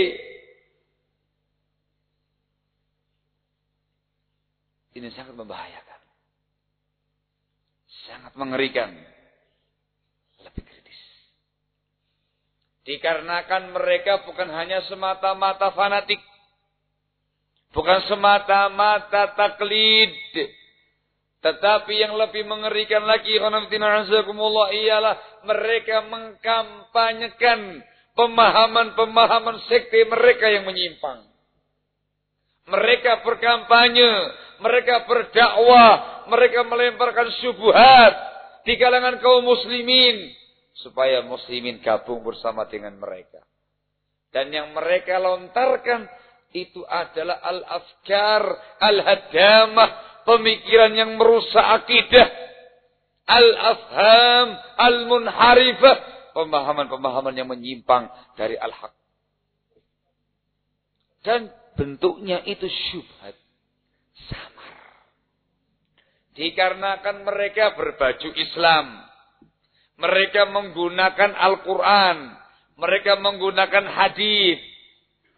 Ini sangat membahayakan. Sangat mengerikan. Lebih kritis. Dikarenakan mereka bukan hanya semata-mata fanatik. Bukan semata-mata taklid. Tetapi yang lebih mengerikan lagi, ialah mereka mengkampanyekan pemahaman-pemahaman sekte mereka yang menyimpang. Mereka berkampanye, mereka berdakwah, mereka melemparkan syubhat di kalangan kaum muslimin supaya muslimin gabung bersama dengan mereka. Dan yang mereka lontarkan itu adalah al-afkar al-hadamah, pemikiran yang merusak akidah, al-afham al-munharifah, pemahaman-pemahaman yang menyimpang dari al-haq. Dan bentuknya itu syubhat. Samar. Dikarenakan mereka berbaju Islam. Mereka menggunakan Al-Quran. Mereka menggunakan hadis.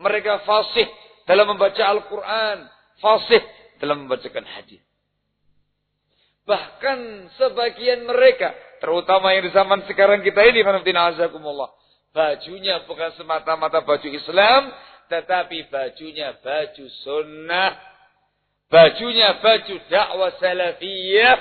Mereka fasih dalam membaca Al-Quran. Fasih dalam membacakan hadis. Bahkan sebagian mereka, terutama yang di zaman sekarang kita ini, bajunya bukan semata-mata baju Islam, tetapi bajunya baju sunnah, bajunya baju dakwah salafiyah,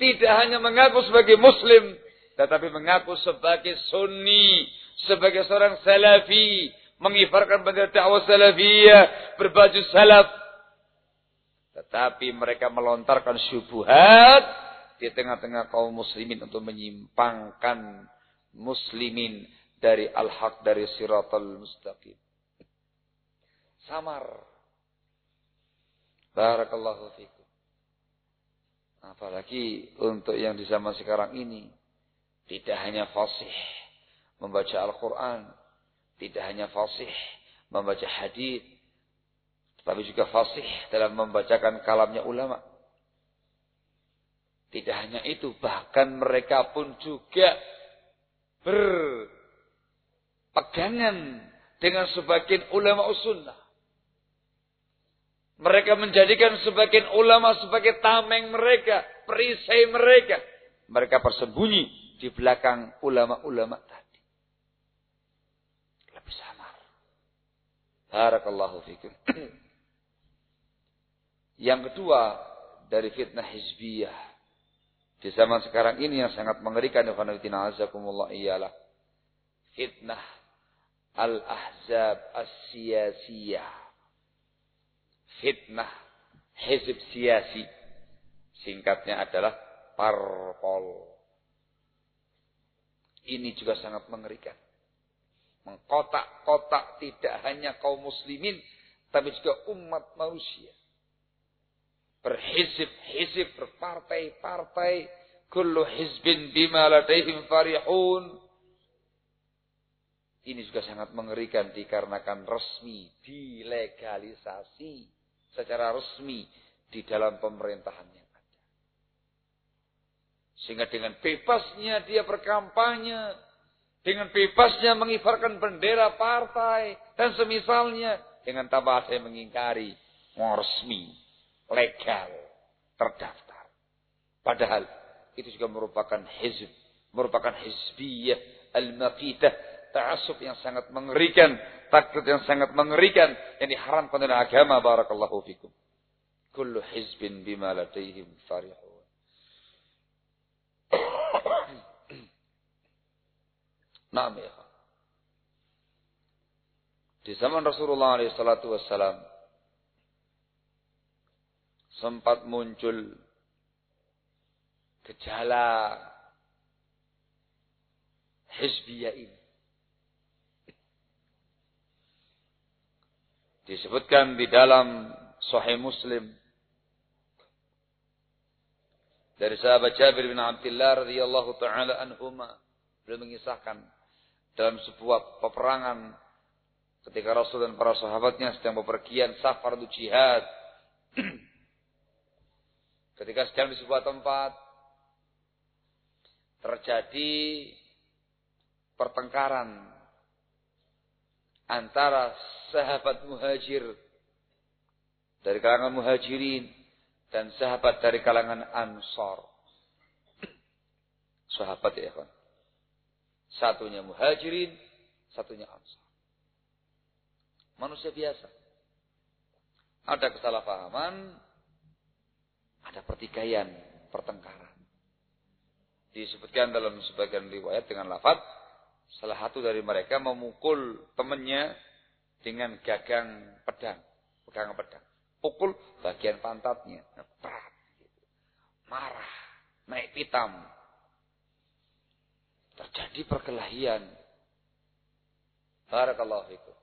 tidak hanya mengaku sebagai muslim, tetapi mengaku sebagai sunni, sebagai seorang salafi, mengibarkan bendera dakwah salafiyah, berbaju salaf. Tetapi mereka melontarkan syubhat di tengah-tengah kaum muslimin untuk menyimpangkan muslimin dari al-haq dari siratal mustaqim samar. Barakallahu fikum. Apalagi untuk yang di zaman sekarang ini. Tidak hanya fasih membaca Al-Quran. Tidak hanya fasih membaca hadis, Tapi juga fasih dalam membacakan kalamnya ulama. Tidak hanya itu. Bahkan mereka pun juga berpegangan dengan sebagian ulama sunnah. Mereka menjadikan sebagian ulama sebagai tameng mereka, perisai mereka. Mereka bersembunyi di belakang ulama-ulama tadi. Lebih samar. Barakallahu fikum. (clears throat) Yang kedua dari fitnah hizbiyah. Di zaman sekarang ini yang sangat mengerikan. Azakumullah ialah fitnah al-ahzab as-siyasiyah fitnah hizib siasi. Singkatnya adalah parpol. Ini juga sangat mengerikan. Mengkotak-kotak tidak hanya kaum muslimin, tapi juga umat manusia. Berhizib-hizib, berpartai-partai. Kullu hizbin bima ladaihim farihun. Ini juga sangat mengerikan dikarenakan resmi dilegalisasi secara resmi di dalam pemerintahan yang ada. Sehingga dengan bebasnya dia berkampanye, dengan bebasnya mengibarkan bendera partai dan semisalnya dengan tanpa yang mengingkari, mau resmi, legal, terdaftar. Padahal itu juga merupakan hizb, merupakan hizbiyah al-maqidah, ta'asub yang sangat mengerikan takut yang sangat mengerikan yang diharamkan oleh agama barakallahu fikum. Kullu hizbin bima ladaihim farihun. (coughs) Naam ya. Di zaman Rasulullah SAW sempat muncul gejala hizbiyah ini. Disebutkan di dalam Sahih Muslim dari sahabat Jabir bin Abdullah radhiyallahu taala anhuma beliau mengisahkan dalam sebuah peperangan ketika Rasul dan para sahabatnya sedang bepergian safar jihad (clears throat) ketika sedang di sebuah tempat terjadi pertengkaran antara sahabat muhajir dari kalangan muhajirin dan sahabat dari kalangan ansor. Sahabat ya kan. Satunya muhajirin, satunya ansor. Manusia biasa. Ada kesalahpahaman, ada pertikaian, pertengkaran. Disebutkan dalam sebagian riwayat dengan lafaz salah satu dari mereka memukul temannya dengan gagang pedang, pegang pedang. Pukul bagian pantatnya, berat. Marah, naik pitam. Terjadi perkelahian. Barakallahu fikum.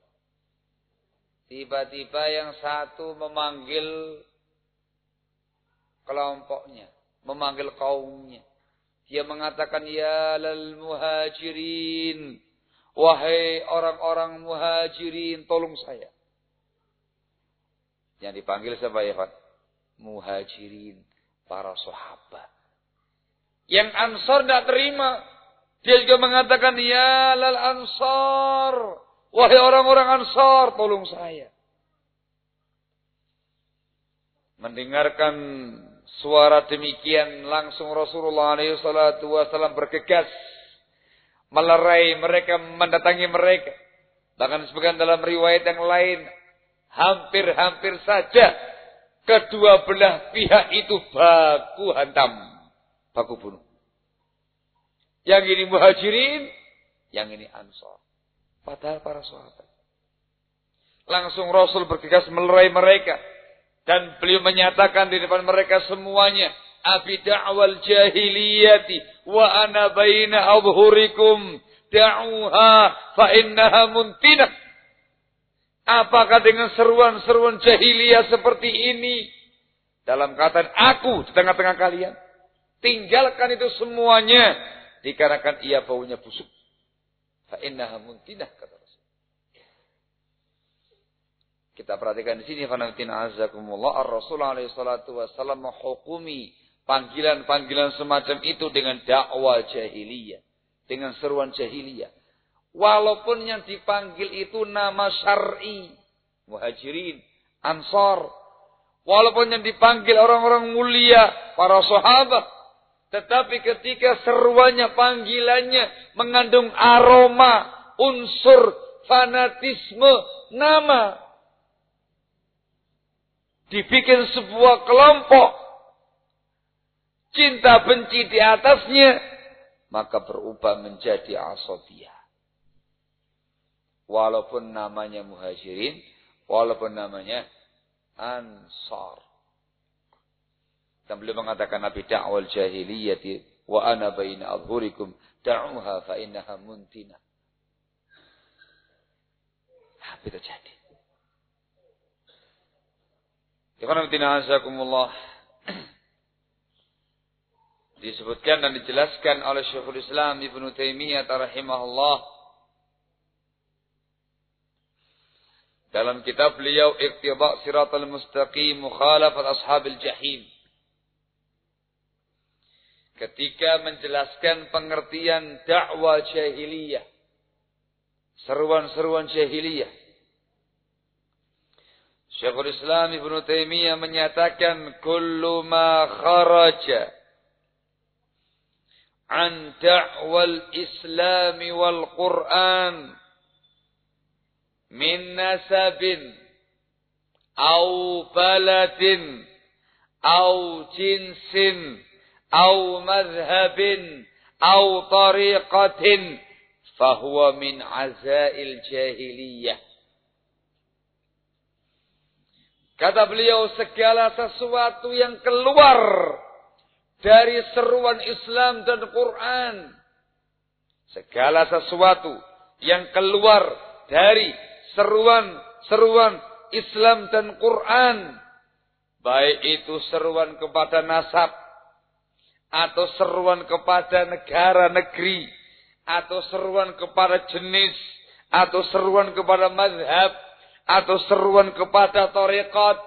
Tiba-tiba yang satu memanggil kelompoknya, memanggil kaumnya. Dia mengatakan, Ya lal muhajirin. Wahai orang-orang muhajirin, tolong saya. Yang dipanggil siapa ya Pak? Muhajirin, para sahabat. Yang ansor tidak terima. Dia juga mengatakan, Ya lal ansor. Wahai orang-orang ansor, tolong saya. Mendengarkan Suara demikian langsung Rasulullah SAW bergegas. Melerai mereka, mendatangi mereka. Bahkan sebagian dalam riwayat yang lain. Hampir-hampir saja. Kedua belah pihak itu baku hantam. Baku bunuh. Yang ini muhajirin. Yang ini ansor. Padahal para sahabat. Langsung Rasul bergegas melerai mereka. Dan beliau menyatakan di depan mereka semuanya. Abi da'wal jahiliyati wa ana baina abhurikum da'uha fa innaha muntinah. Apakah dengan seruan-seruan jahiliyah seperti ini? Dalam kata aku di tengah-tengah kalian. Tinggalkan itu semuanya. Dikarenakan ia baunya busuk. Fa innaha muntinah kata kita perhatikan di sini fanatina azakumullah ar-rasul alaihi salatu wasallam menghukumi panggilan-panggilan semacam itu dengan dakwah jahiliyah, dengan seruan jahiliyah. Walaupun yang dipanggil itu nama syar'i, muhajirin, ansar. Walaupun yang dipanggil orang-orang mulia, para sahabat. Tetapi ketika seruannya, panggilannya mengandung aroma, unsur, fanatisme, nama dibikin sebuah kelompok. Cinta benci di atasnya maka berubah menjadi asabiyah. Walaupun namanya muhajirin walaupun namanya ansar. Dan beliau mengatakan Nabi da'wal jahiliyati wa ana baina adhurikum da'uha fa innaha muntina apa terjadi (clears throat) Disebutkan dan dijelaskan oleh Syekhul Islam Ibn Taimiyah rahimahullah dalam kitab beliau Iqtida' Siratal Mustaqim Mukhalafat Ashabil Jahim. Ketika menjelaskan pengertian dakwah jahiliyah seruan-seruan jahiliyah Syekhul Islam Ibn Taimiyah menyatakan kullu ma kharaja an da'wal Islam wal Quran min nasabin au baladin au jinsin au madhhabin au tariqatin fahuwa min azail jahiliyah Kata beliau, segala sesuatu yang keluar dari seruan Islam dan Quran. Segala sesuatu yang keluar dari seruan-seruan Islam dan Quran. Baik itu seruan kepada nasab. Atau seruan kepada negara negeri. Atau seruan kepada jenis. Atau seruan kepada madhab atau seruan kepada tarekat.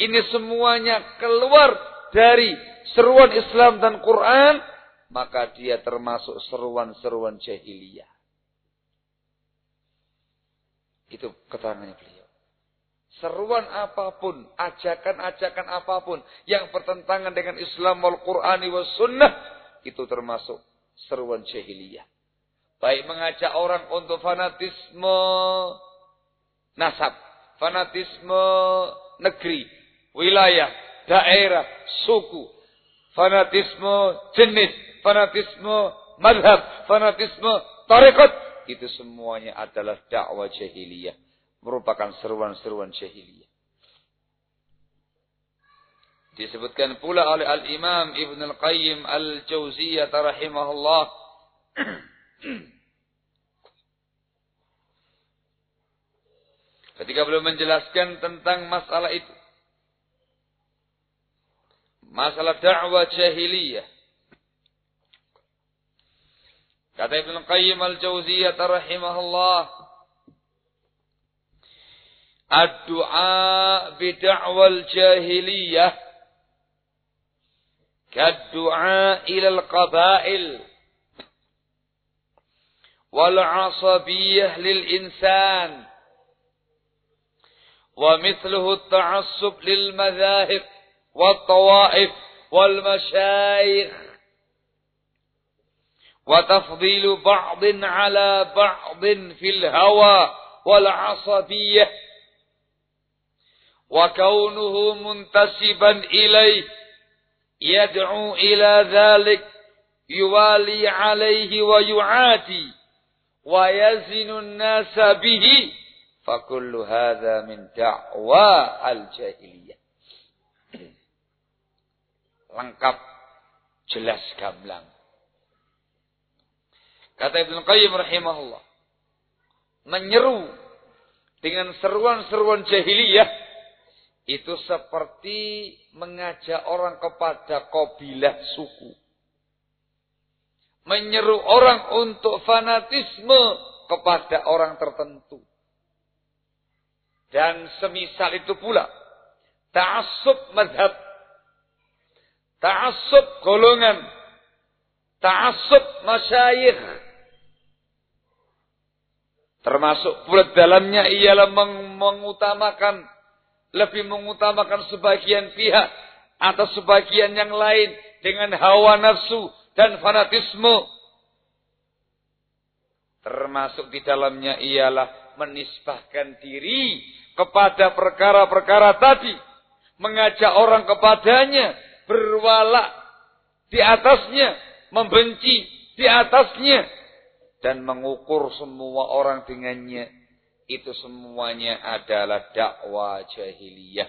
Ini semuanya keluar dari seruan Islam dan Quran, maka dia termasuk seruan-seruan jahiliyah. Itu keterangannya beliau. Seruan apa pun, ajakan-ajakan apa pun yang bertentangan dengan Islam wal Qur'ani wa sunnah, itu termasuk seruan jahiliyah. Baik mengajak orang untuk fanatisme nasab, fanatisme negeri, wilayah, daerah, suku, fanatisme jenis, fanatisme madhab, fanatisme tarekat. Itu semuanya adalah dakwah jahiliyah. Merupakan seruan-seruan jahiliyah. Disebutkan pula oleh Al-Imam Ibn Al-Qayyim Al-Jawziyah rahimahullah. (clears throat) Ketika beliau menjelaskan tentang masalah itu. Masalah dakwah jahiliyah. Kata Ibn Qayyim al-Jauziyah rahimahullah. Ad-du'a bid'awal jahiliyah. Kad-du'a ilal qabail. Wal asabiyah lil insan. ومثله التعصب للمذاهب والطوائف والمشايخ. وتفضيل بعض على بعض في الهوى والعصبية. وكونه منتسبا إليه يدعو إلى ذلك يوالي عليه ويعادي ويزن الناس به Fakullu hadha min da'wa al-jahiliyah. Lengkap, jelas gamblang. Kata Ibnu Qayyim rahimahullah. Menyeru dengan seruan-seruan jahiliyah itu seperti mengajak orang kepada kabilah suku. Menyeru orang untuk fanatisme kepada orang tertentu. Dan semisal itu pula. Ta'asub madhab Ta'assub golongan. Ta'assub masyayikh. Termasuk pula dalamnya ialah meng mengutamakan, lebih mengutamakan sebagian pihak atau sebagian yang lain dengan hawa nafsu dan fanatisme. Termasuk di dalamnya ialah menisbahkan diri kepada perkara-perkara tadi. Mengajak orang kepadanya berwala di atasnya, membenci di atasnya, dan mengukur semua orang dengannya. Itu semuanya adalah dakwah jahiliyah.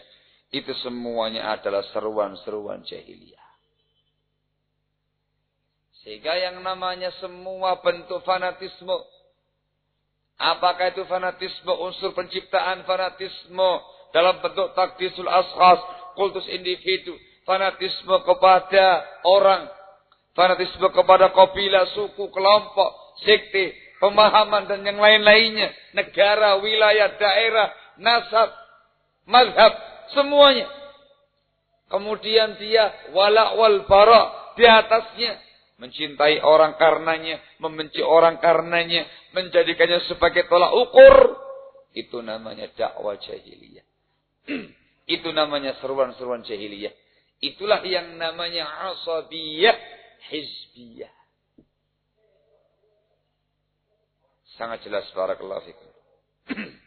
Itu semuanya adalah seruan-seruan jahiliyah. Sehingga yang namanya semua bentuk fanatisme. Apakah itu fanatisme unsur penciptaan fanatisme dalam bentuk takdisul ashas, kultus individu, fanatisme kepada orang, fanatisme kepada kabilah, suku, kelompok, sekte, pemahaman dan yang lain-lainnya, negara, wilayah, daerah, nasab, mazhab, semuanya. Kemudian dia wala wal di atasnya mencintai orang karenanya, membenci orang karenanya, menjadikannya sebagai tolak ukur. Itu namanya dakwah jahiliyah. (clears throat) itu namanya seruan-seruan jahiliyah. Itulah yang namanya asabiyah hizbiyah. Sangat jelas barakallahu fikum. (clears throat)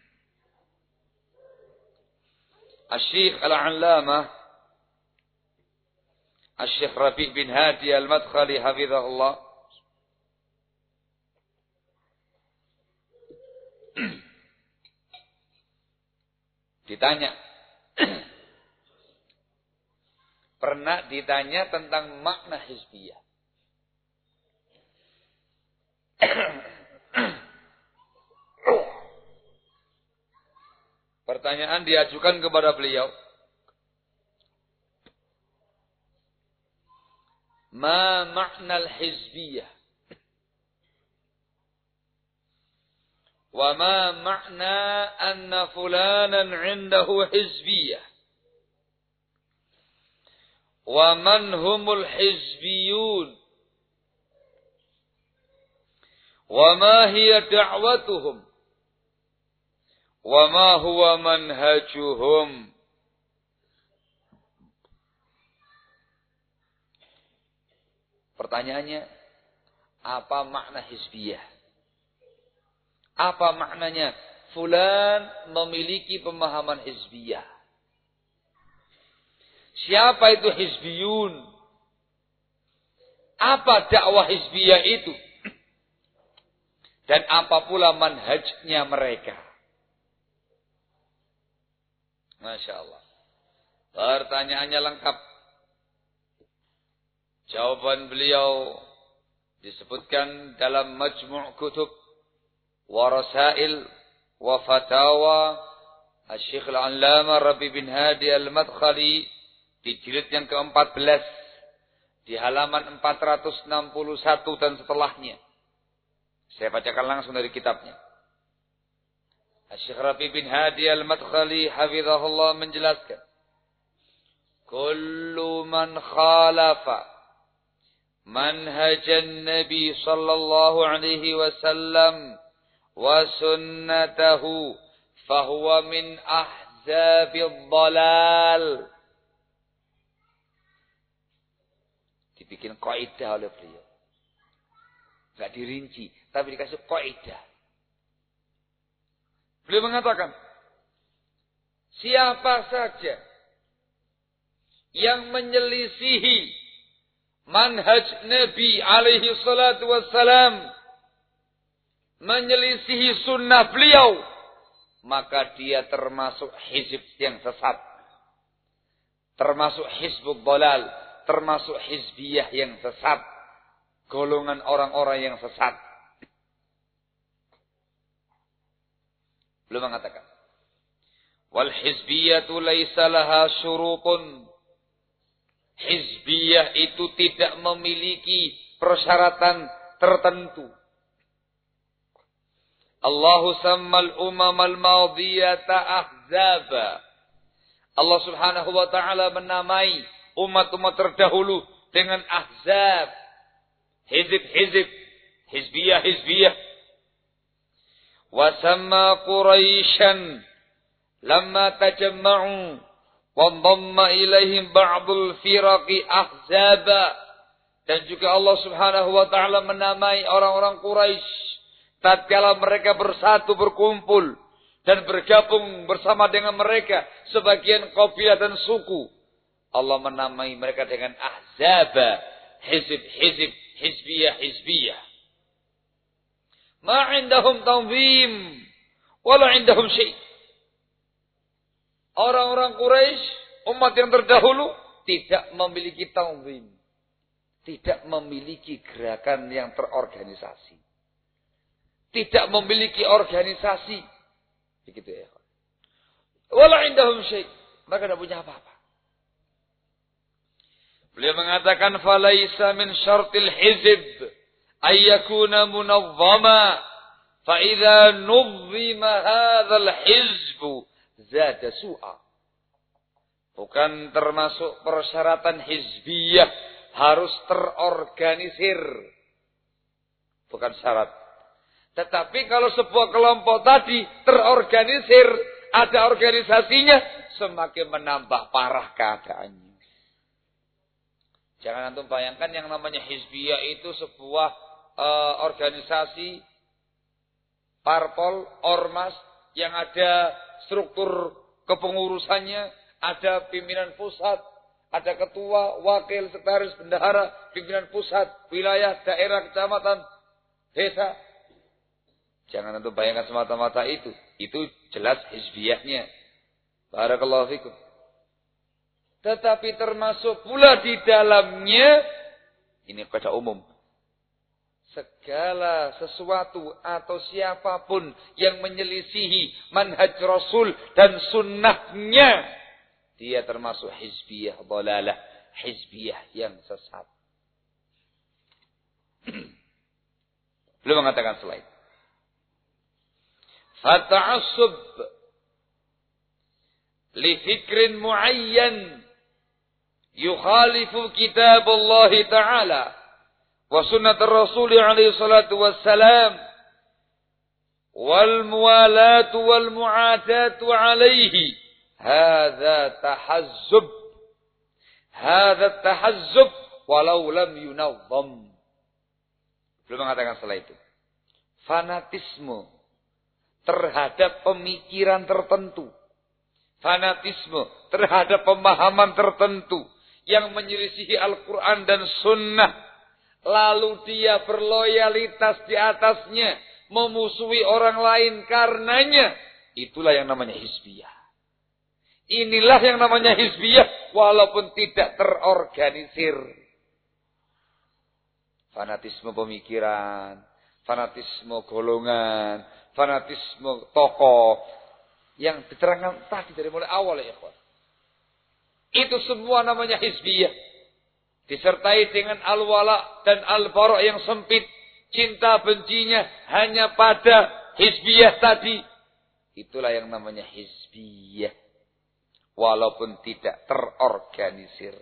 Al-Syekh Al-Allamah Al-Syekh Rabi' bin Hadi Al-Madkhali hafizahullah (clears throat) ditanya (clears throat) pernah ditanya tentang makna hizbiyah. (clears throat) Pertanyaan diajukan kepada beliau. ما معنى الحزبية؟ وما معنى أن فلانا عنده حزبية؟ ومن هم الحزبيون؟ وما هي دعوتهم؟ وما هو منهجهم؟ Pertanyaannya, apa makna hizbiyah? Apa maknanya? Fulan memiliki pemahaman hizbiyah. Siapa itu hizbiyun? Apa dakwah hizbiyah itu? Dan apa pula manhajnya mereka? Masya Allah. Pertanyaannya lengkap. Jawaban beliau disebutkan dalam majmu' kutub wa rasail wa fatawa Al-Syekh Al-Allama Rabi bin Hadi Al-Madkhali di jilid yang ke-14 di halaman 461 dan setelahnya. Saya bacakan langsung dari kitabnya. Syekh Rabi bin Hadi Al-Madkhali hafizahullah menjelaskan. Kullu man khalafa منهج النبي صلى الله عليه وسلم وسنته فهو من أحزاب الضلال dibikin kaidah oleh beliau. Enggak dirinci, tapi dikasih kaidah. Beliau mengatakan, siapa saja yang menyelisihi manhaj Nabi alaihi salatu wassalam menyelisihi sunnah beliau maka dia termasuk hizib yang sesat termasuk hizbul dalal termasuk hizbiyah yang sesat golongan orang-orang yang sesat. Belum mengatakan wal hizbiyatu laisa laha syurutun Hizbiyah itu tidak memiliki persyaratan tertentu. Allahu sammal umam al-madiyata ahzaba. Allah subhanahu wa ta'ala menamai umat-umat terdahulu dengan ahzab. Hizib-hizib. Hizbiyah-hizbiyah. Wasamma Quraisyan. Lama tajamma'u وانضم إليهم بعض الفرق أحزابا Dan juga Allah subhanahu wa ta'ala menamai orang-orang Quraisy tatkala mereka bersatu berkumpul dan bergabung bersama dengan mereka sebagian kabilah dan suku. Allah menamai mereka dengan ahzab hizib-hizib, hizbiyah-hizbiyah. Ma indahum tanzim, wala indahum syai'. Orang-orang Quraisy, umat yang terdahulu tidak memiliki tanzim. Tidak memiliki gerakan yang terorganisasi. Tidak memiliki organisasi. Begitu ya. Wala indahum syait. Mereka tidak punya apa-apa. Beliau mengatakan falaisa min syartil hizib ayyakuna munazzama fa idza nuzzima hadzal hizbu zada su'a. Bukan termasuk persyaratan hizbiyah harus terorganisir. Bukan syarat. Tetapi kalau sebuah kelompok tadi terorganisir, ada organisasinya, semakin menambah parah keadaannya. Jangan antum bayangkan yang namanya hizbiyah itu sebuah uh, organisasi parpol, ormas yang ada struktur kepengurusannya, ada pimpinan pusat, ada ketua, wakil, sekretaris, bendahara, pimpinan pusat, wilayah, daerah, kecamatan, desa. Jangan untuk bayangkan semata-mata itu. Itu jelas hizbiyahnya. Barakallahu fikum. Tetapi termasuk pula di dalamnya, ini pada umum, segala sesuatu atau siapa pun yang menyelisihi manhaj Rasul dan sunnahnya. Dia termasuk hizbiyah dalalah. Hizbiyah yang sesat. (clears throat) Belum mengatakan selain. Fata'asub li fikrin muayyan yukhalifu kitab Allah Ta'ala wa sunnat Rasul alaihi salatu wassalam wal muwalatu wal mu'adatu alaihi hadza tahazzub. Hadza tahazzub walau lam yunazzam. Belum mengatakan setelah itu. Fanatisme terhadap pemikiran tertentu. Fanatisme terhadap pemahaman tertentu yang menyelisihi Al-Quran dan Sunnah. Lalu dia berloyalitas di atasnya. Memusuhi orang lain karenanya. Itulah yang namanya hizbiyah. Inilah yang namanya hizbiyah. Walaupun tidak terorganisir. Fanatisme pemikiran. Fanatisme golongan. Fanatisme tokoh. Yang diterangkan tadi dari mulai awal ya. Itu semua namanya hizbiyah. Disertai dengan al-wala dan al-bara' yang sempit. Cinta bencinya hanya pada hizbiyah tadi. Itulah yang namanya hizbiyah. Walaupun tidak terorganisir.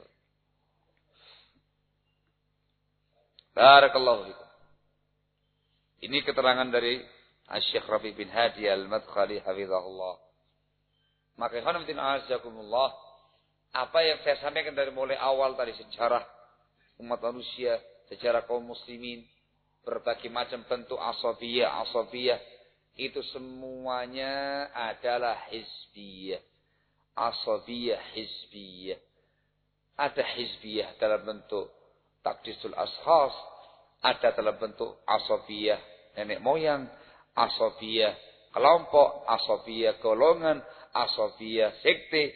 Barakallahu fikum. Ini keterangan dari Syekh Rafi bin Hadi al-Madkhali hafizahullah. Maka ikhwan azakumullah apa yang saya sampaikan dari mulai awal tadi sejarah umat manusia, sejarah kaum muslimin, berbagai macam bentuk asabiyah, asabiyah itu semuanya adalah hizbiyah. Asabiyah, hizbiyah. Ada hizbiyah dalam bentuk takdisul ashas, ada dalam bentuk asabiyah nenek moyang, asabiyah kelompok, asabiyah golongan, asabiyah sekte,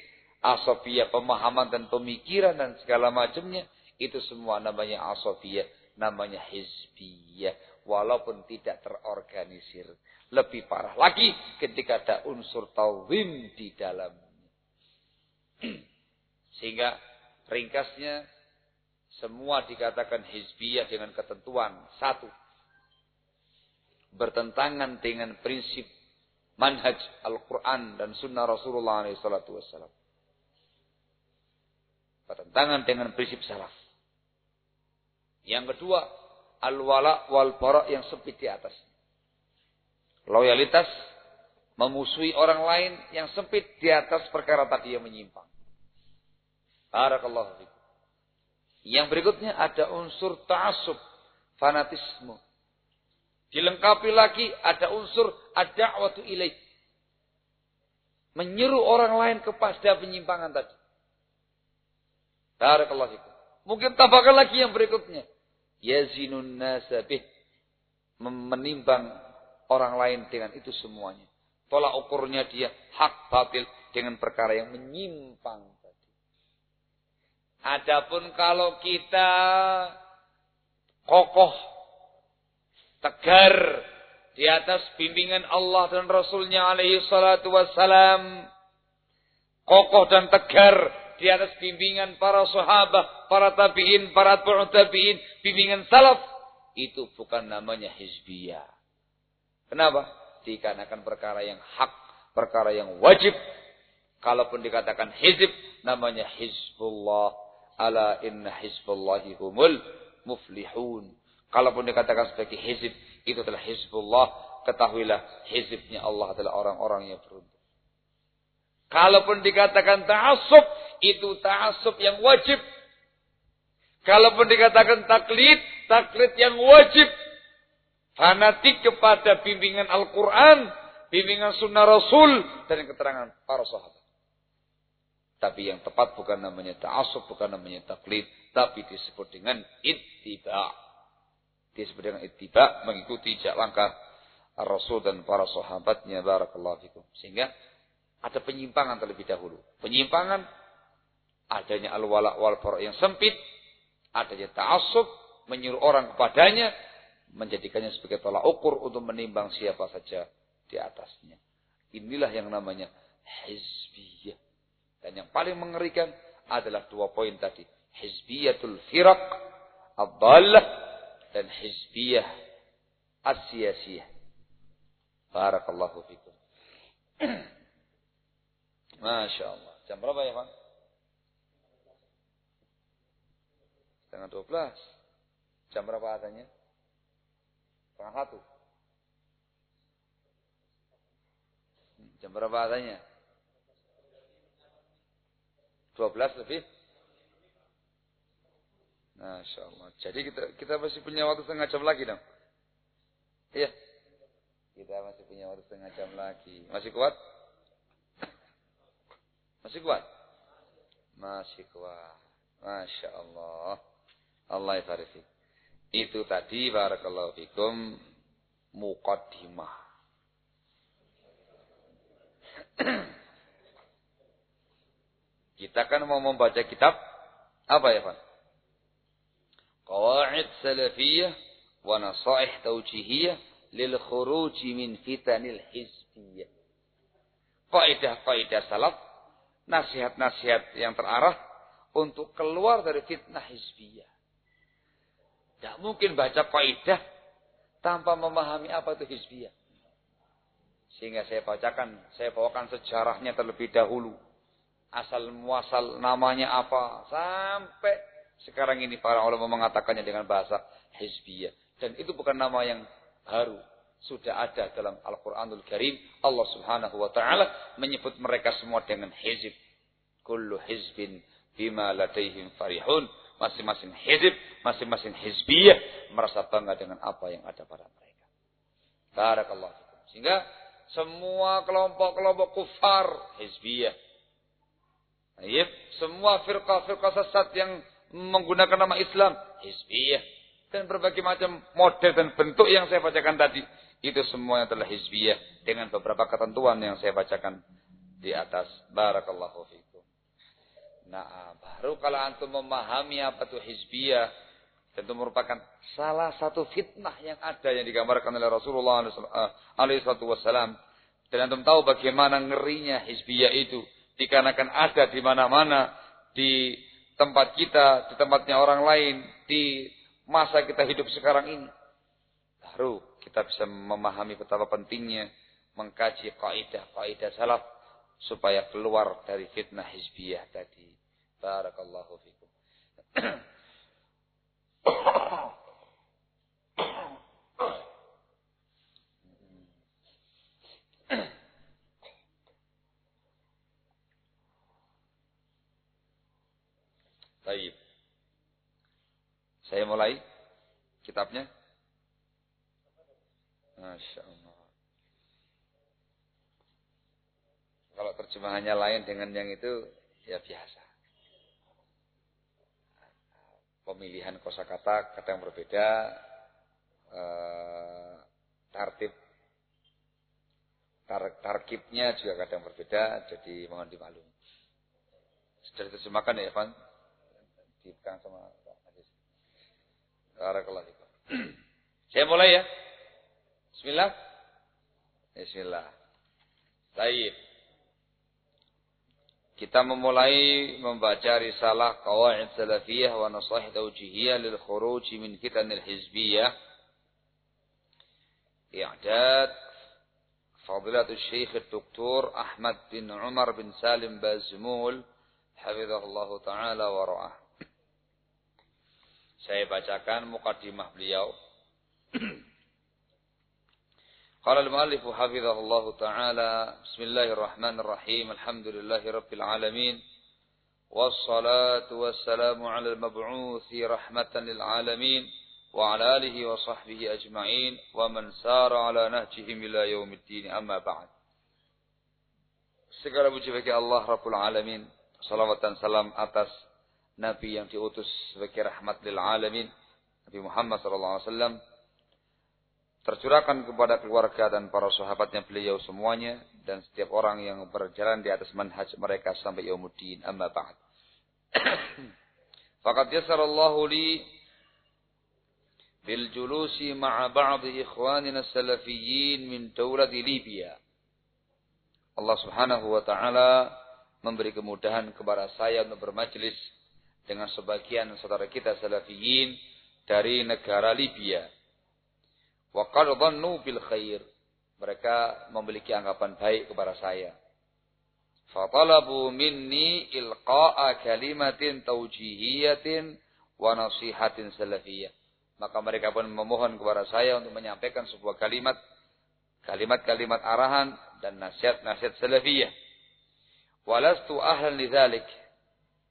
asofia pemahaman dan pemikiran dan segala macamnya itu semua namanya asofia namanya hizbiyah. Walaupun tidak terorganisir. Lebih parah lagi ketika ada unsur tawim di dalamnya. (clears throat) Sehingga ringkasnya semua dikatakan hizbiyah dengan ketentuan satu. Bertentangan dengan prinsip manhaj Al-Quran dan sunnah Rasulullah SAW bertentangan dengan prinsip salaf. Yang kedua, al-wala wal bara yang sempit di atas. Loyalitas memusuhi orang lain yang sempit di atas perkara tadi yang menyimpang. Barakallahu fikum. Yang berikutnya ada unsur ta'assub, fanatisme. Dilengkapi lagi ada unsur ad-da'watu ilaih. Menyeru orang lain kepada penyimpangan tadi. Barakallahu fikum. Mungkin tambahkan lagi yang berikutnya. Yazinun nasabih. Menimbang orang lain dengan itu semuanya. Tolak ukurnya dia hak batil dengan perkara yang menyimpang tadi. Adapun kalau kita kokoh, tegar di atas bimbingan Allah dan Rasulnya alaihi salatu wassalam. Kokoh dan tegar di atas bimbingan para sahabat, para tabi'in, para tabi'in, bimbingan salaf, itu bukan namanya hizbiyah. Kenapa? Dikarenakan perkara yang hak, perkara yang wajib. Kalaupun dikatakan hizib, namanya hizbullah. Ala inna hizbullahi humul muflihun. Kalaupun dikatakan sebagai hizib, itu adalah hizbullah. Ketahuilah hizibnya Allah adalah orang-orang yang beruntung. Kalaupun dikatakan ta'asub, itu ta'asub yang wajib. Kalaupun dikatakan taklid, taklid yang wajib. Fanatik kepada bimbingan Al-Quran, bimbingan sunnah Rasul, dan keterangan para sahabat. Tapi yang tepat bukan namanya ta'asub, bukan namanya taklid, tapi disebut dengan ittiba. Disebut dengan ittiba, mengikuti jak langkah Rasul dan para sahabatnya. Barakallahu fikum. Sehingga ada penyimpangan terlebih dahulu. Penyimpangan adanya al-wala wal yang sempit, adanya ta'assub, menyuruh orang kepadanya, menjadikannya sebagai tolak ukur untuk menimbang siapa saja di atasnya. Inilah yang namanya hizbiyah. Dan yang paling mengerikan adalah dua poin tadi. Hizbiyatul firaq, ad dan hizbiyah as-siyasiyah. Barakallahu fikum. (clears throat) Masya Allah. Jam berapa ya Pak? Setengah dua belas. Jam berapa adanya? Setengah satu. Jam berapa adanya? 12 lebih? Masya Allah. Jadi kita kita masih punya waktu setengah jam lagi dong. Iya. Kita masih punya waktu setengah jam lagi. Masih kuat? Masih kuat? Masih kuat. Masya Allah. Allah ibarifik. Itu tadi barakallahu fikum muqaddimah. (clears throat) Kita kan mau membaca kitab apa ya Pak? Qawaid salafiyah wa nasaih tawjihiyah lil khuruj min fitanil hizbiyah. Kaidah-kaidah salaf, nasihat-nasihat yang terarah untuk keluar dari fitnah hizbiyah. Tidak mungkin baca kaidah tanpa memahami apa itu hizbiyah. Sehingga saya bacakan, saya bawakan sejarahnya terlebih dahulu asal muasal namanya apa sampai sekarang ini para ulama mengatakannya dengan bahasa hizbiyah dan itu bukan nama yang baru sudah ada dalam Al-Qur'anul Karim Allah Subhanahu wa taala menyebut mereka semua dengan hizib kullu hizbin bima ladaihim farihun masing-masing hizib masing-masing hizbiyah merasa bangga dengan apa yang ada pada mereka barakallahu sehingga semua kelompok-kelompok kufar hizbiyah Iya, semua firqah-firqah sesat yang menggunakan nama Islam, hizbiyah. Dan berbagai macam model dan bentuk yang saya bacakan tadi. Itu semuanya telah hizbiyah. Dengan beberapa ketentuan yang saya bacakan di atas. Barakallahu fikum. Nah, baru kalau antum memahami apa itu hizbiyah. Tentu merupakan salah satu fitnah yang ada yang digambarkan oleh Rasulullah SAW. Dan antum tahu bagaimana ngerinya hizbiyah itu dikarenakan ada di mana-mana di tempat kita, di tempatnya orang lain, di masa kita hidup sekarang ini. Baru kita bisa memahami betapa pentingnya mengkaji kaidah-kaidah salaf supaya keluar dari fitnah hizbiyah tadi. Barakallahu fikum. Baik. Saya mulai kitabnya. Masya Allah. Kalau terjemahannya lain dengan yang itu, ya biasa. Pemilihan kosakata kadang berbeda, eh, tartib tar, tarkibnya juga kadang berbeda, jadi mohon dimaklumi. Sudah diterjemahkan ya, Evan? dipegang sama Pak Hadis. Barakallahu (clears throat) Saya mulai ya. Bismillah. Bismillah. Baik. Kita memulai membaca risalah Qawaid Salafiyah wa Nasahih Tawjihiyah lil Khuruj min Fitanil Hizbiyah. I'dad فضيلة الشيخ الدكتور أحمد بن عمر بن سالم بازمول حفظه الله تعالى ورعاه Saya bacakan mukadimah beliau. قال المؤلف حفظه الله تعالى بسم الله الرحمن الرحيم الحمد لله رب العالمين والصلاة والسلام على المبعوث رحمة للعالمين وعلى آله وصحبه أجمعين ومن سار على نهجهم إلى يوم الدين أما بعد Segala puji bagi Allah Rabbul Alamin. Salawat dan salam atas Nabi yang diutus sebagai rahmat lil alamin. Nabi Muhammad sallallahu alaihi wasallam tercurahkan kepada keluarga dan para sahabatnya beliau semuanya, dan setiap orang yang berjalan di atas manhaj mereka sampai yaumuddin. Amma ba'd. (coughs) Faqad yasarallahu li bil julusi ma'a ba'd ikhwanina salafiyyin min dawlati Libya. Allah Subhanahu wa taala memberi kemudahan kepada saya untuk bermajlis dengan sebagian saudara kita salafiyin dari negara Libya. Wa qad bil khair. Mereka memiliki anggapan baik kepada saya. Fatalabu minni ilqa'a kalimatin taujihiyatin wa nasihatin salafiyah. Maka mereka pun memohon kepada saya untuk menyampaikan sebuah kalimat kalimat-kalimat arahan dan nasihat-nasihat salafiyah. Walastu ahlan lidzalik.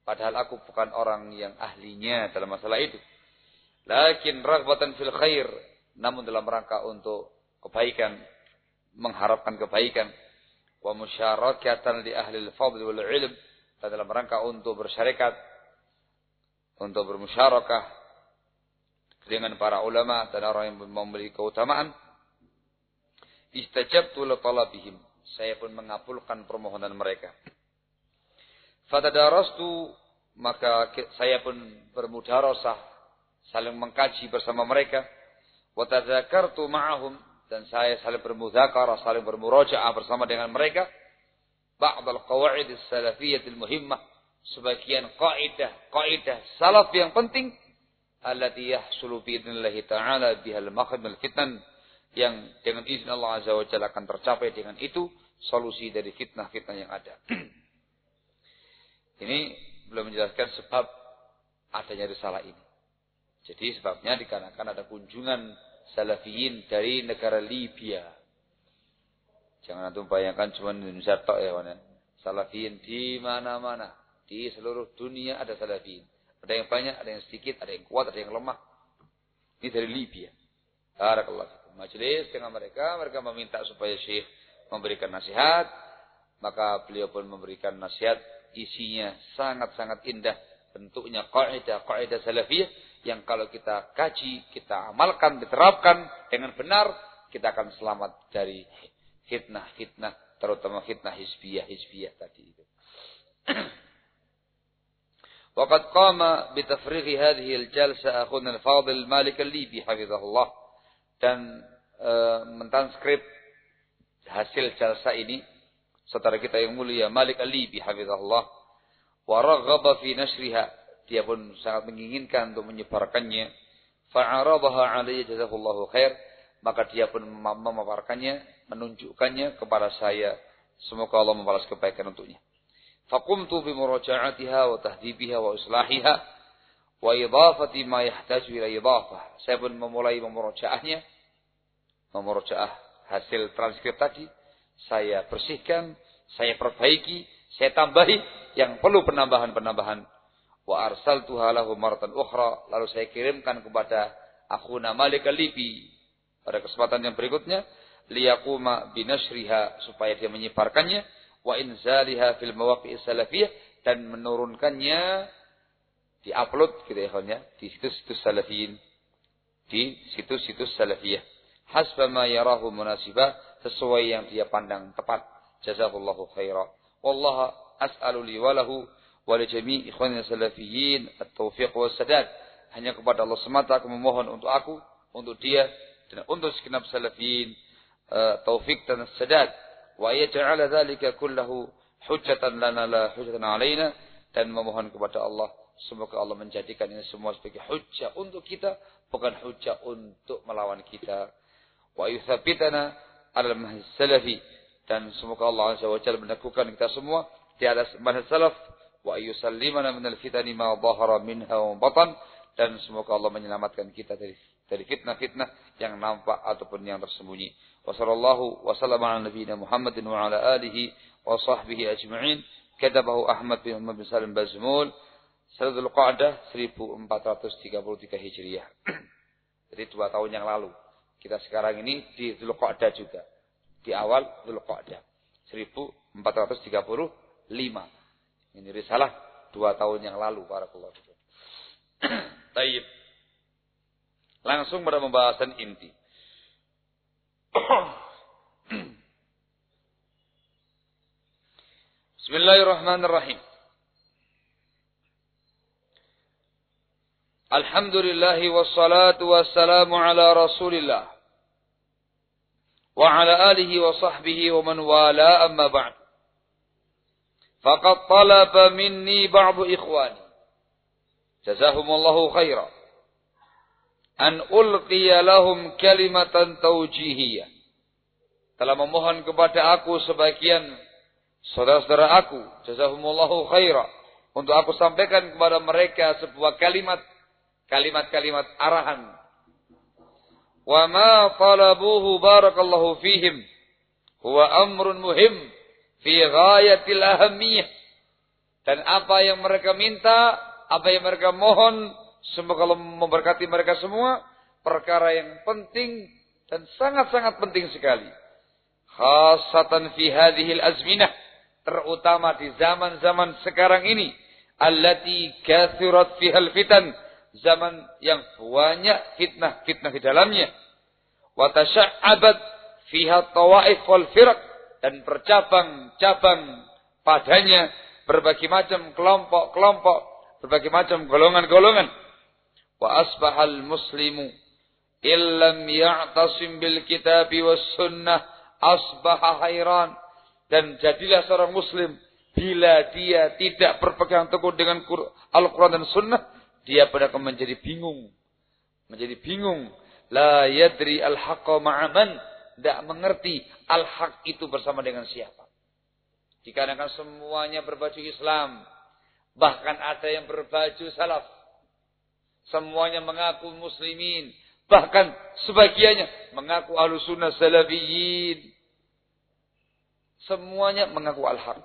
Padahal aku bukan orang yang ahlinya dalam masalah itu. Lakin raghbatan fil khair, namun dalam rangka untuk kebaikan, mengharapkan kebaikan. Wa musyarakatan li ahli al-fadl wal ilm, dan dalam rangka untuk bersyarikat, untuk bermusyarakah dengan para ulama dan orang yang memiliki keutamaan Istajabtu li talabihim. Saya pun mengabulkan permohonan mereka. Fatadarastu maka saya pun bermudarasah saling mengkaji bersama mereka. Wa tadzakartu ma'ahum dan saya saling bermudzakarah, saling bermurajaah bersama dengan mereka. Ba'd al-qawaid as-salafiyyah al-muhimmah, sebagian kaidah, kaidah salaf yang penting allati yahsulu bi idznillah ta'ala biha al-makhraj min al-fitan yang dengan izin Allah Azza wa Jalla akan tercapai dengan itu solusi dari fitnah-fitnah yang ada. (clears throat) ini belum menjelaskan sebab adanya risalah ini. Jadi sebabnya dikarenakan ada kunjungan salafiyin dari negara Libya. Jangan antum bayangkan cuma Indonesia tok ya, kawan. Salafiyin di mana-mana, di seluruh dunia ada salafiyin. Ada yang banyak, ada yang sedikit, ada yang kuat, ada yang lemah. Ini dari Libya. Barakallahu majelis dengan mereka, mereka meminta supaya Syekh memberikan nasihat, maka beliau pun memberikan nasihat isinya sangat-sangat indah, bentuknya kaidah-kaidah salafiyah yang kalau kita kaji, kita amalkan, diterapkan dengan benar, kita akan selamat dari fitnah-fitnah, terutama fitnah hizbiyah-hizbiyah tadi itu. وقد قام بتفريغ هذه الجلسة أخونا الفاضل مالك الليبي حفظه الله dan e, mentranskrip hasil jalsa ini saudara kita yang mulia Malik Ali bihafizahullah wa raghaba fi nashriha dia pun sangat menginginkan untuk menyebarkannya. Fa'aradaha alayya jazakallahu khair. Maka dia pun memaparkannya menunjukkannya kepada saya. Semoga Allah membalas kebaikan untuknya. Faqumtu bi muraja'atiha wa tahdibiha wa islahiha wa idafati ma yahtaju ila idafah. Saya pun memulai memurajaahnya, memurajaah hasil transkrip tadi, saya bersihkan, saya perbaiki, saya tambahi yang perlu penambahan-penambahan. Wa arsaltuha lahu maratan ukhra, lalu saya kirimkan kepada akhuna Malik Libi pada kesempatan yang berikutnya liyaquma binashriha supaya dia menyebarkannya. Wa inzaliha fil mawaqi'is salafiyah dan menurunkannya diupload gitu ya kawannya di situs-situs salafiyin di situs-situs salafiyah. Hasba ma yarahu munasibah sesuai yang dia pandang tepat. Jazakallahu khaira wallahu as'alu li wa lahu wa li jami' ikhwanina salafiyin at-taufiq wa sadad hanya kepada Allah semata aku memohon untuk aku untuk dia dan untuk segenap salafiyin uh, taufik dan sadad wa yaj'ala dzalika kullahu hujjatan lana la hujjatan alaina dan memohon kepada Allah Semoga Allah menjadikan ini semua sebagai hujah untuk kita, bukan hujah untuk melawan kita. Wa yuthabitana ala mahis salafi. Dan semoga Allah Azza wa Jalla meneguhkan kita semua di atas manhaj salaf. Wa yusallimana minal fitani ma dhahara minha wa batan. Dan semoga Allah menyelamatkan kita dari dari fitnah-fitnah yang nampak ataupun yang tersembunyi. Wa sallallahu wa sallam ala nabiyina Muhammadin wa ala alihi wa sahbihi ajma'in. Katabahu Ahmad bin Muhammad bin Salim Bazmul. Salatul Qa'dah 1433 Hijriah. (clears throat) Jadi dua tahun yang lalu. Kita sekarang ini di Dhul Qa'dah juga. Di awal Dhul Qa'dah. 1435. Ini risalah dua tahun yang lalu para (clears throat) Taib. Langsung pada pembahasan inti. (clears throat) Bismillahirrahmanirrahim. Alhamdulillah wassalatu wassalamu ala Rasulillah wa ala alihi wa sahbihi wa man wala amma ba'd. Faqad talaba minni ba'du ikhwani. Jazahumullahu khaira. An ulqiya lahum kalimatan taujihiyah. Telah memohon kepada aku sebagian saudara-saudara aku. Jazahumullahu khaira. Untuk aku sampaikan kepada mereka sebuah kalimat. Kalimat-kalimat arahan. Wa ma talabuhu barakallahu fihim. Huwa amrun muhim fi ghayatil ahamiyah. Dan apa yang mereka minta, apa yang mereka mohon, semoga Allah memberkati mereka semua, perkara yang penting dan sangat-sangat penting sekali. Khasatan fi hadhil azminah, terutama di zaman-zaman sekarang ini, allati kathurat fihal fitan, zaman yang banyak fitnah-fitnah di dalamnya. Wa tasya'abat fiha tawaif wal firq dan bercabang-cabang padanya berbagai macam kelompok-kelompok, berbagai macam golongan-golongan. Wa asbahal muslimu illam ya'tasim bil kitabi was sunnah asbaha hayran dan jadilah seorang muslim bila dia tidak berpegang teguh dengan Al-Quran dan Sunnah dia pada akan menjadi bingung. Menjadi bingung. La yadri al-haqqa ma'aman. Tidak mengerti al-haq itu bersama dengan siapa. Dikarenakan semuanya berbaju Islam. Bahkan ada yang berbaju salaf. Semuanya mengaku muslimin. Bahkan sebagiannya mengaku ahlu sunnah salafiyin. Semuanya mengaku al-haq.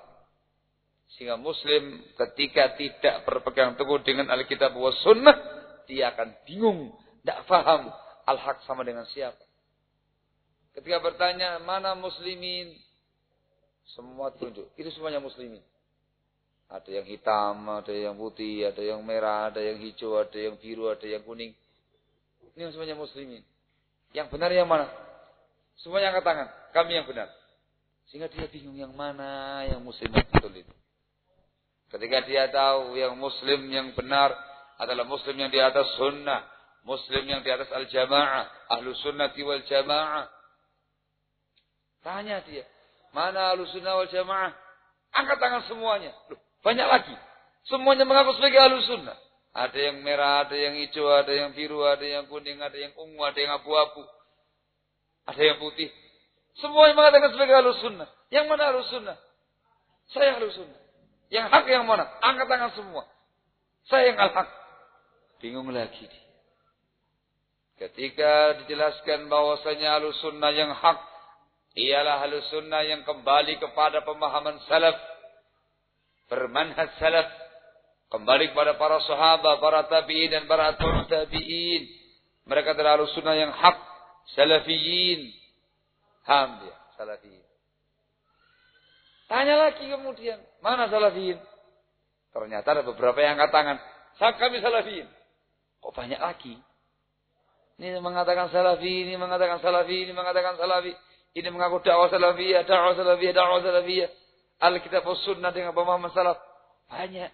Sehingga muslim ketika tidak berpegang teguh dengan Alkitab wa sunnah, dia akan bingung, tidak faham al-haq sama dengan siapa. Ketika bertanya, mana muslimin? Semua tunjuk. Itu semuanya muslimin. Ada yang hitam, ada yang putih, ada yang merah, ada yang hijau, ada yang biru, ada yang kuning. Ini semuanya muslimin. Yang benar yang mana? Semuanya angkat tangan. Kami yang benar. Sehingga dia bingung yang mana yang muslim betul itu. Ketika dia tahu yang muslim yang benar adalah muslim yang di atas sunnah. Muslim yang di atas al-jamaah. Ahlu sunnati wal jamaah. Tanya dia. Mana ahlu sunnah wal jamaah? Angkat tangan semuanya. Loh, banyak lagi. Semuanya mengaku sebagai ahlu sunnah. Ada yang merah, ada yang hijau, ada yang biru, ada yang kuning, ada yang ungu, ada yang abu-abu. Ada yang putih. Semuanya mengatakan sebagai ahlu sunnah. Yang mana ahlu sunnah? Saya ahlu sunnah. Yang hak yang mana? Angkat tangan semua. Saya yang al-haq. Bingung lagi. Ketika dijelaskan bahwasanya halus sunnah yang hak ialah halus sunnah yang kembali kepada pemahaman salaf, bermanhaj salaf, kembali kepada para sahabat, para tabi'in dan para tabi'in. Mereka adalah halus sunnah yang hak, salafiyin. Ham dia, salafiyin. Tanya lagi kemudian, mana salafiyin? Ternyata ada beberapa yang angkat tangan. Saat kami salafiyin. Kok banyak lagi? Ini mengatakan salafi, ini mengatakan salafi, ini mengatakan salafi. Ini mengaku dakwah salafiyah, dakwah salafiyah, dakwah salafiyah. Alkitab sunnah dengan pemahaman salaf. Banyak.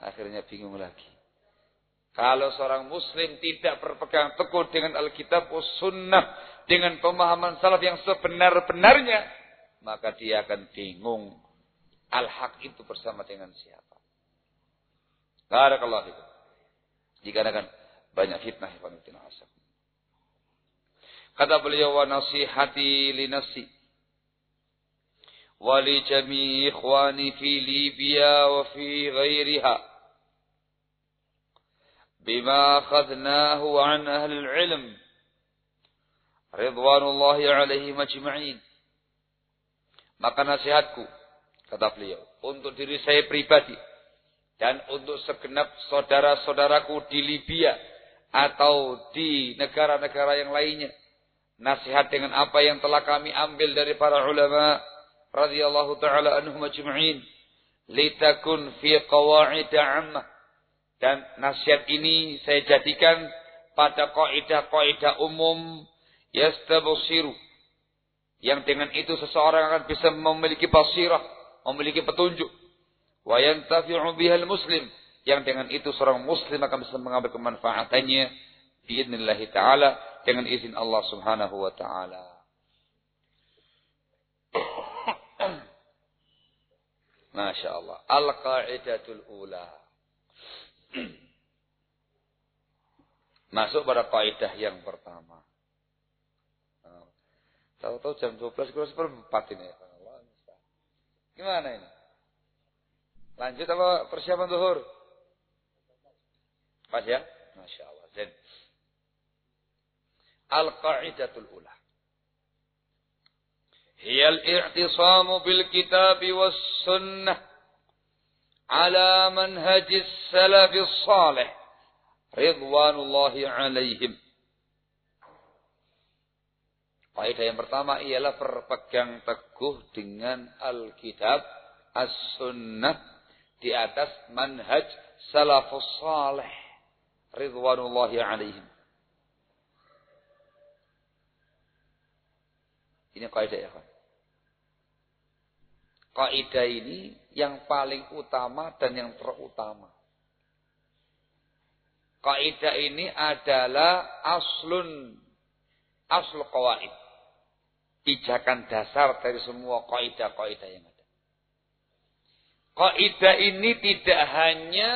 Akhirnya bingung lagi. Kalau seorang muslim tidak berpegang teguh dengan Alkitab sunnah. Dengan pemahaman salaf yang sebenar-benarnya maka dia akan bingung al-haq itu bersama dengan siapa. Barakallahu fikum. Dikarenakan banyak fitnah yang asap. Kata beliau wa nasihati li nafsi. Wa li jami'i ikhwani fi Libya wa fi ghairiha bima akhadnahu an ahli al-ilm. Ridwanullahi alaihim ajma'in maka nasihatku, kata beliau, untuk diri saya pribadi dan untuk segenap saudara-saudaraku di Libya atau di negara-negara yang lainnya. Nasihat dengan apa yang telah kami ambil dari para ulama radhiyallahu taala anhum ajma'in litakun fi qawaid ammah dan nasihat ini saya jadikan pada kaidah-kaidah umum yastabsiru yang dengan itu seseorang akan bisa memiliki basirah, memiliki petunjuk. Wa yantafi'u bihal muslim. Yang dengan itu seorang muslim akan bisa mengambil kemanfaatannya biidznillah taala dengan izin Allah Subhanahu wa taala. (coughs) Masya Allah. Al-Qa'idatul Ula. (coughs) Masuk pada kaidah yang pertama. Tahu-tahu jam 12 kurang seperempat ini. Gimana ini? Lanjut apa persiapan zuhur? Pas ya? Masya Allah. Zen. Al-qa'idatul ula. Hiya al-i'tisamu bil kitab was sunnah ala manhajis salafis salih ridwanullahi alaihim. Kaidah yang pertama ialah berpegang teguh dengan Alkitab, As-Sunnah di atas manhaj salafus salih ridwanullahi alaihim. Ini kaidah ya. Kaidah ini yang paling utama dan yang terutama. Kaidah ini adalah aslun asl qawaid. Pijakan dasar dari semua kaidah-kaidah yang ada. Kaidah ini tidak hanya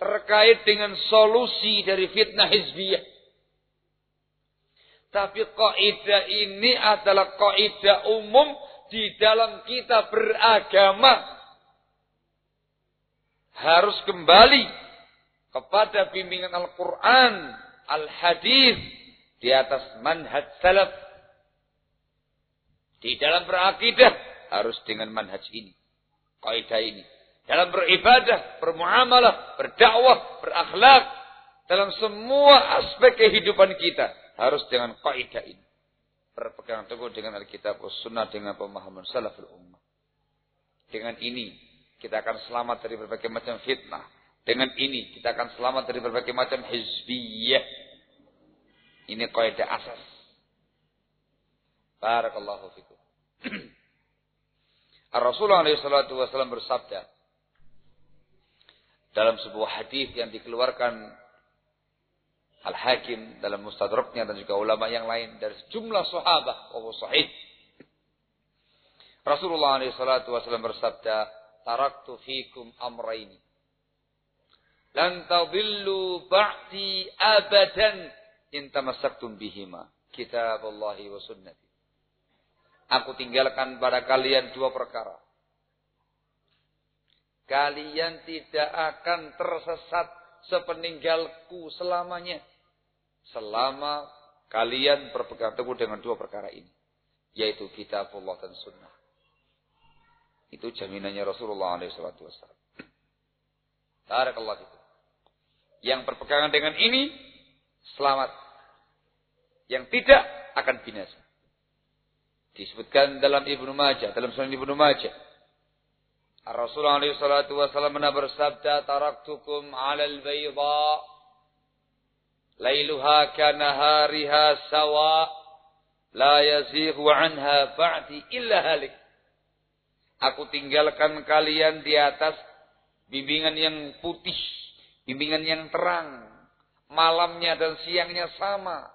terkait dengan solusi dari fitnah hizbiyah. Tapi kaidah ini adalah kaidah umum di dalam kita beragama. Harus kembali kepada bimbingan Al-Quran, Al-Hadis, di atas manhaj salaf. Di dalam berakidah harus dengan manhaj ini. Kaidah ini. Dalam beribadah, bermuamalah, berdakwah, berakhlak. Dalam semua aspek kehidupan kita harus dengan kaidah ini. Berpegang teguh dengan Alkitab Sunnah dengan pemahaman salaful ummah. Dengan ini kita akan selamat dari berbagai macam fitnah. Dengan ini kita akan selamat dari berbagai macam hizbiyah. Ini kaidah asas. Barakallahu fikum. (clears throat) Rasulullah SAW bersabda dalam sebuah hadis yang dikeluarkan Al-Hakim dalam Mustadraknya dan juga ulama yang lain dari sejumlah sahabat wa sahih. Rasulullah SAW bersabda, "Taraktu fikum amraini. Lan tadillu ba'di abadan in tamassaktum bihima. Kitabullahi wa sunnati." Aku tinggalkan pada kalian dua perkara. Kalian tidak akan tersesat sepeninggalku selamanya selama kalian berpegang teguh dengan dua perkara ini. Yaitu kitabullah dan sunnah. Itu jaminannya Rasulullah SAW. Barakallah itu. Yang berpegangan dengan ini, selamat. Yang tidak, akan binasa. Disebutkan dalam Ibnu Majah, dalam Sunan Ibnu Majah. Rasulullah SAW bersabda, Taraktukum alal bayda lailuha kanahariha sawa la yazighu anha ba'di illa halik. Aku tinggalkan kalian di atas bimbingan yang putih, bimbingan yang terang. Malamnya dan siangnya sama.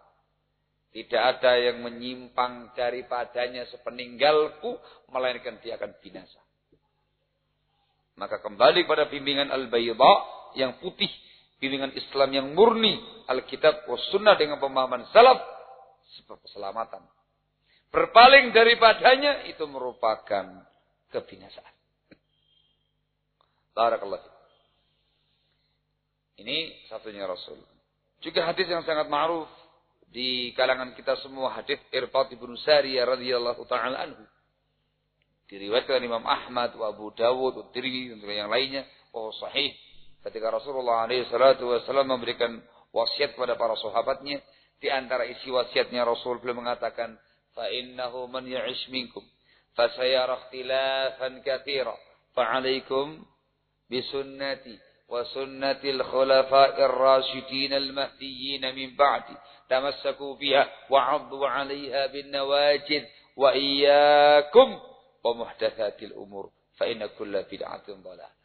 Tidak ada yang menyimpang daripadanya sepeninggalku, melainkan dia akan binasa. Maka kembali pada bimbingan al-bayda yang putih, bimbingan Islam yang murni, Alkitab was sunnah dengan pemahaman salaf, sebab keselamatan. Berpaling daripadanya itu merupakan kebinasaan. Barakallah. Ini satunya Rasul. Juga hadis yang sangat ma'ruf di kalangan kita semua hadis Irfat bin Sariyah radhiyallahu taala anhu. Diriwayatkan Imam Ahmad, wa Abu Dawud, wa Tirmidzi dan yang lainnya, oh sahih ketika Rasulullah SAW memberikan wasiat kepada para sahabatnya, di antara isi wasiatnya Rasul beliau mengatakan, فَإِنَّهُ مَنْ يَعِشْ مِنْكُمْ فَسَيَرَ اخْتِلَافًا كَثِيرًا فَعَلَيْكُمْ بِسُنَّتِي وسنة الخلفاء الراشدين المهديين من بعد تمسكوا بها وعضوا عليها بالنواجذ وإياكم ومحدثات الأمور فإن كل بدعة ضلالة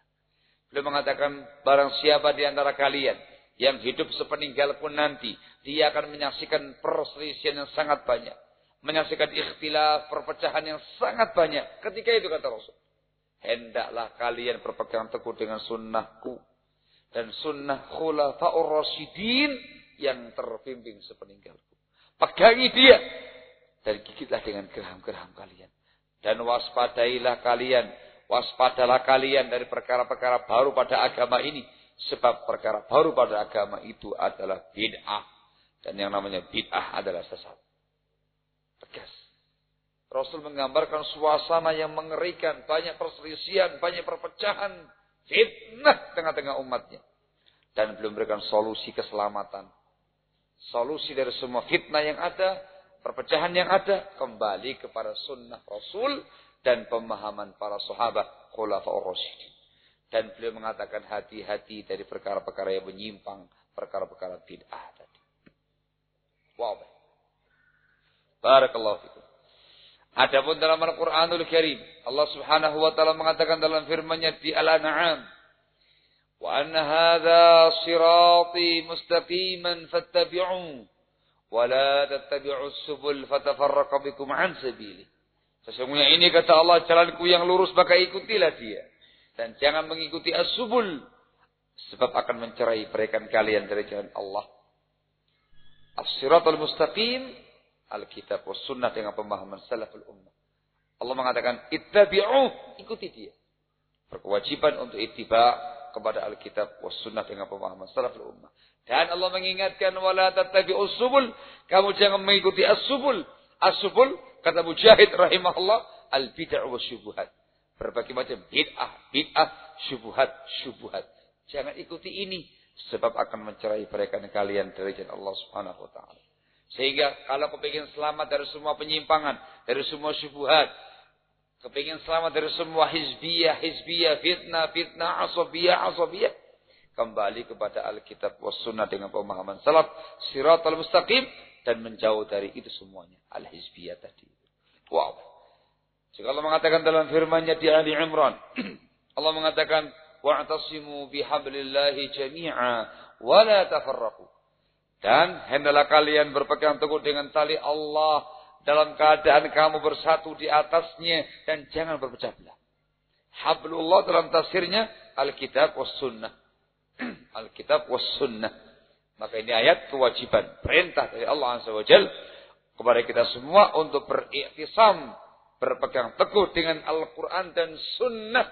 Beliau mengatakan, barang siapa di antara kalian yang hidup sepeninggal pun nanti, dia akan menyaksikan perselisihan yang sangat banyak. Menyaksikan ikhtilaf, perpecahan yang sangat banyak. Ketika itu kata Rasul. Hendaklah kalian berpegang teguh dengan sunnahku. Dan sunnah khulafa'ur rasyidin yang terbimbing sepeninggalku. Pegangi dia. Dan gigitlah dengan geraham-geraham kalian. Dan waspadailah kalian Waspadalah kalian dari perkara-perkara baru pada agama ini. Sebab perkara baru pada agama itu adalah bid'ah. Dan yang namanya bid'ah adalah sesat. Tegas. Rasul menggambarkan suasana yang mengerikan, banyak perselisihan, banyak perpecahan, fitnah tengah-tengah umatnya. Dan belum memberikan solusi keselamatan. Solusi dari semua fitnah yang ada, perpecahan yang ada, kembali kepada sunnah Rasul dan pemahaman para sahabat khulafa'ur rasyidin. Dan beliau mengatakan hati-hati dari perkara-perkara yang menyimpang, perkara-perkara bid'ah tadi. Wow. Barakallahu fikum. Adapun dalam Al-Qur'anul Karim, Allah Subhanahu wa taala mengatakan dalam firman-Nya di Al-An'am, "Wa anna hadza sirati mustaqiman fattabi'u wa la tattabi'us subul fatafarraqa bikum an sabili." Sesungguhnya ini kata Allah jalanku yang lurus maka ikutilah dia dan jangan mengikuti as-subul sebab akan mencerai berikan kalian dari jalan Allah. As-siratal mustaqim Alkitab was sunnah dengan pemahaman salaful ummah. Allah mengatakan, ittabi'u, ikuti dia. Berkewajiban untuk ittiba kepada Alkitab was sunnah dengan pemahaman salaful ummah. Dan Allah mengingatkan, wala tattabi'u subul, kamu jangan mengikuti as-subul. As-subul, kata Mujahid rahimahullah, al-bid'ah wa syubuhat. Berbagai macam bid'ah, bid'ah, syubuhat, syubuhat. Jangan ikuti ini. Sebab akan mencerai berikan kalian dari jalan Allah subhanahu wa ta'ala. Sehingga kalau kepingin selamat dari semua penyimpangan, dari semua syubhat, kepingin selamat dari semua hizbiyah, hizbiyah, fitnah, fitnah, asabiyah, asabiyah, kembali kepada Alkitab was sunnah dengan pemahaman salaf, siratal mustaqim, dan menjauh dari itu semuanya. Al-hizbiyah tadi. Wow. Jika Allah mengatakan dalam firman-Nya di Ali Imran, (clears throat) Allah mengatakan, wa'tasimu bihablillahi jami'a wa la tafarraqu. Dan hendaklah kalian berpegang teguh dengan tali Allah dalam keadaan kamu bersatu di atasnya dan jangan berpecah belah. Hablullah dalam tafsirnya Alkitab was sunnah. (clears throat) Alkitab was sunnah. Maka ini ayat kewajiban, perintah dari Allah Azza wa Jal kepada kita semua untuk beriktisam, berpegang teguh dengan Al-Quran dan sunnah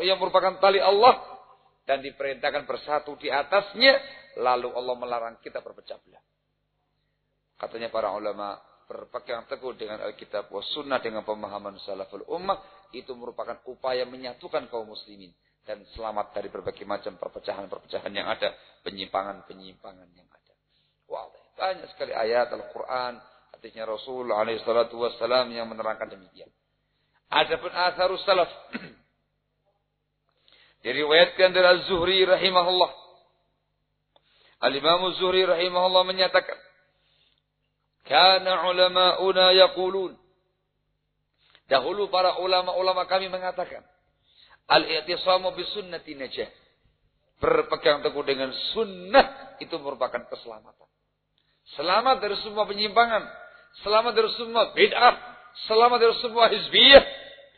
yang merupakan tali Allah dan diperintahkan bersatu di atasnya Lalu Allah melarang kita berpecah belah. Katanya para ulama berpegang teguh dengan Alkitab wa sunnah dengan pemahaman salaful ummah itu merupakan upaya menyatukan kaum muslimin dan selamat dari berbagai macam perpecahan-perpecahan yang ada, penyimpangan-penyimpangan yang ada. Wow, banyak sekali ayat Al-Qur'an, hadisnya Rasul alaihi salatu yang menerangkan demikian. Adapun atharus salaf (clears throat) diriwayatkan dari Az-Zuhri rahimahullah Al-Imam Zuhri rahimahullah menyatakan, "Kana ulama'una yaqulun" Dahulu para ulama-ulama kami mengatakan, "Al-i'tisamu bisunnati najah." Berpegang teguh dengan sunnah itu merupakan keselamatan. Selamat dari semua penyimpangan, selamat dari semua bid'ah, selamat dari semua hizbiyah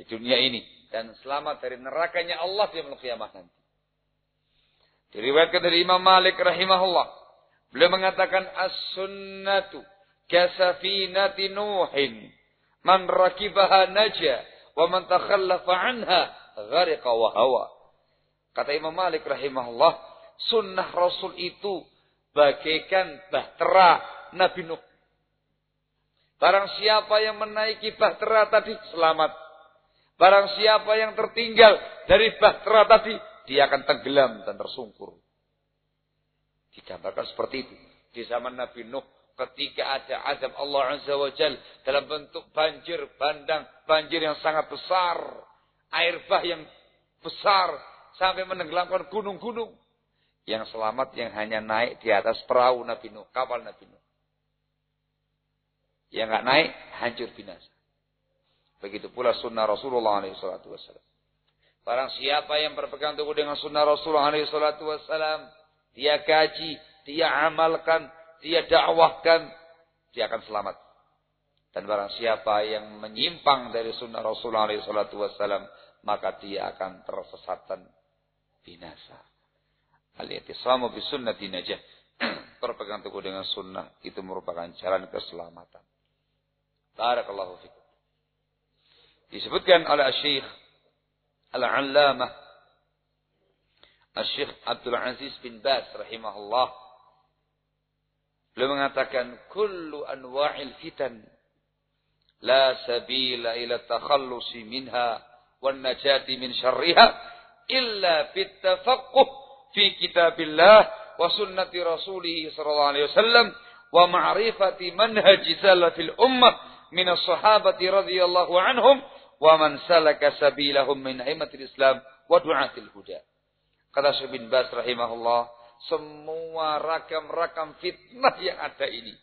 di dunia ini dan selamat dari nerakanya Allah di malam kiamat nanti. Diriwayatkan dari Imam Malik rahimahullah. Beliau mengatakan as-sunnatu kasafinati Nuhin. Man rakibaha naja wa man takhallafa anha ghariqa wa hawa. Kata Imam Malik rahimahullah, sunnah Rasul itu bagaikan bahtera Nabi Nuh. Barang siapa yang menaiki bahtera tadi selamat. Barang siapa yang tertinggal dari bahtera tadi dia akan tenggelam dan tersungkur. Digambarkan seperti itu. Di zaman Nabi Nuh ketika ada azab Allah Azza wa Jal dalam bentuk banjir bandang, banjir yang sangat besar, air bah yang besar sampai menenggelamkan gunung-gunung. Yang selamat yang hanya naik di atas perahu Nabi Nuh, kapal Nabi Nuh. Yang nggak naik hancur binasa. Begitu pula sunnah Rasulullah SAW. Barang siapa yang berpegang teguh dengan sunnah Rasulullah SAW, dia kaji, dia amalkan, dia dakwahkan, dia akan selamat. Dan barang siapa yang menyimpang dari sunnah Rasulullah SAW, maka dia akan tersesat dan binasa. Al-i'tisamu bi sunnati najah. (clears throat) Berpegang teguh dengan sunnah itu merupakan jalan keselamatan. Barakallahu fikum. Disebutkan oleh Syekh Al-Allamah Al-Syekh Abdul Aziz bin Bas rahimahullah Beliau mengatakan kullu anwa'il fitan la sabila ila takhallusi minha wan najati min syarriha illa bit tafaqquh fi kitabillah wa sunnati rasulih sallallahu alaihi wasallam wa ma'rifati manhaji salafil ummah min as-sahabati radhiyallahu anhum wa man salaka sabilahum min aimatil islam wa du'atil huda kata Syekh bin Bas rahimahullah semua ragam-ragam fitnah yang ada ini.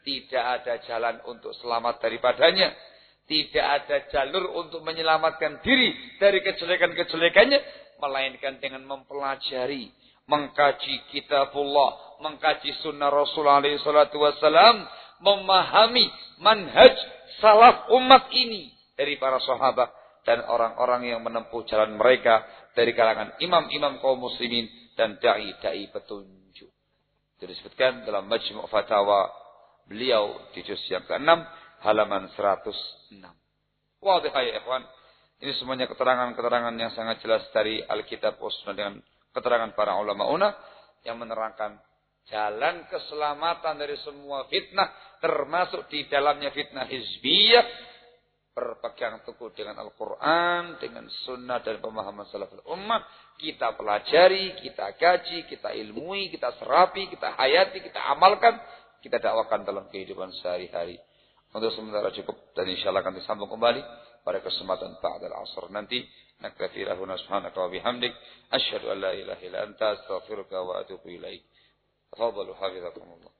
Tidak ada jalan untuk selamat daripadanya. Tidak ada jalur untuk menyelamatkan diri dari kejelekan-kejelekannya. Melainkan dengan mempelajari, mengkaji kitabullah, mengkaji sunnah Rasulullah SAW, memahami manhaj salaf umat ini dari para sahabat dan orang-orang yang menempuh jalan mereka dari kalangan imam-imam kaum muslimin dan dai-dai petunjuk. Itu disebutkan dalam Majmu' Fatawa beliau di juz yang ke-6 halaman 106. Wadih ya ikhwan. Ini semuanya keterangan-keterangan yang sangat jelas dari Alkitab Sunnah dengan keterangan para ulama una yang menerangkan jalan keselamatan dari semua fitnah termasuk di dalamnya fitnah hizbiyah berpegang teguh dengan Al-Quran, dengan sunnah dan pemahaman salaful ummah, kita pelajari, kita gaji, kita ilmui, kita serapi, kita hayati, kita amalkan, kita dakwakan dalam kehidupan sehari-hari. Untuk sementara cukup dan insya Allah akan disambung kembali pada kesempatan ba'dal asr nanti. Naktafi lahuna subhanaka wa bihamdik. Asyhadu an la ilaha illa anta astaghfiruka wa atubu ilaik. Tafadhalu hafizakumullah.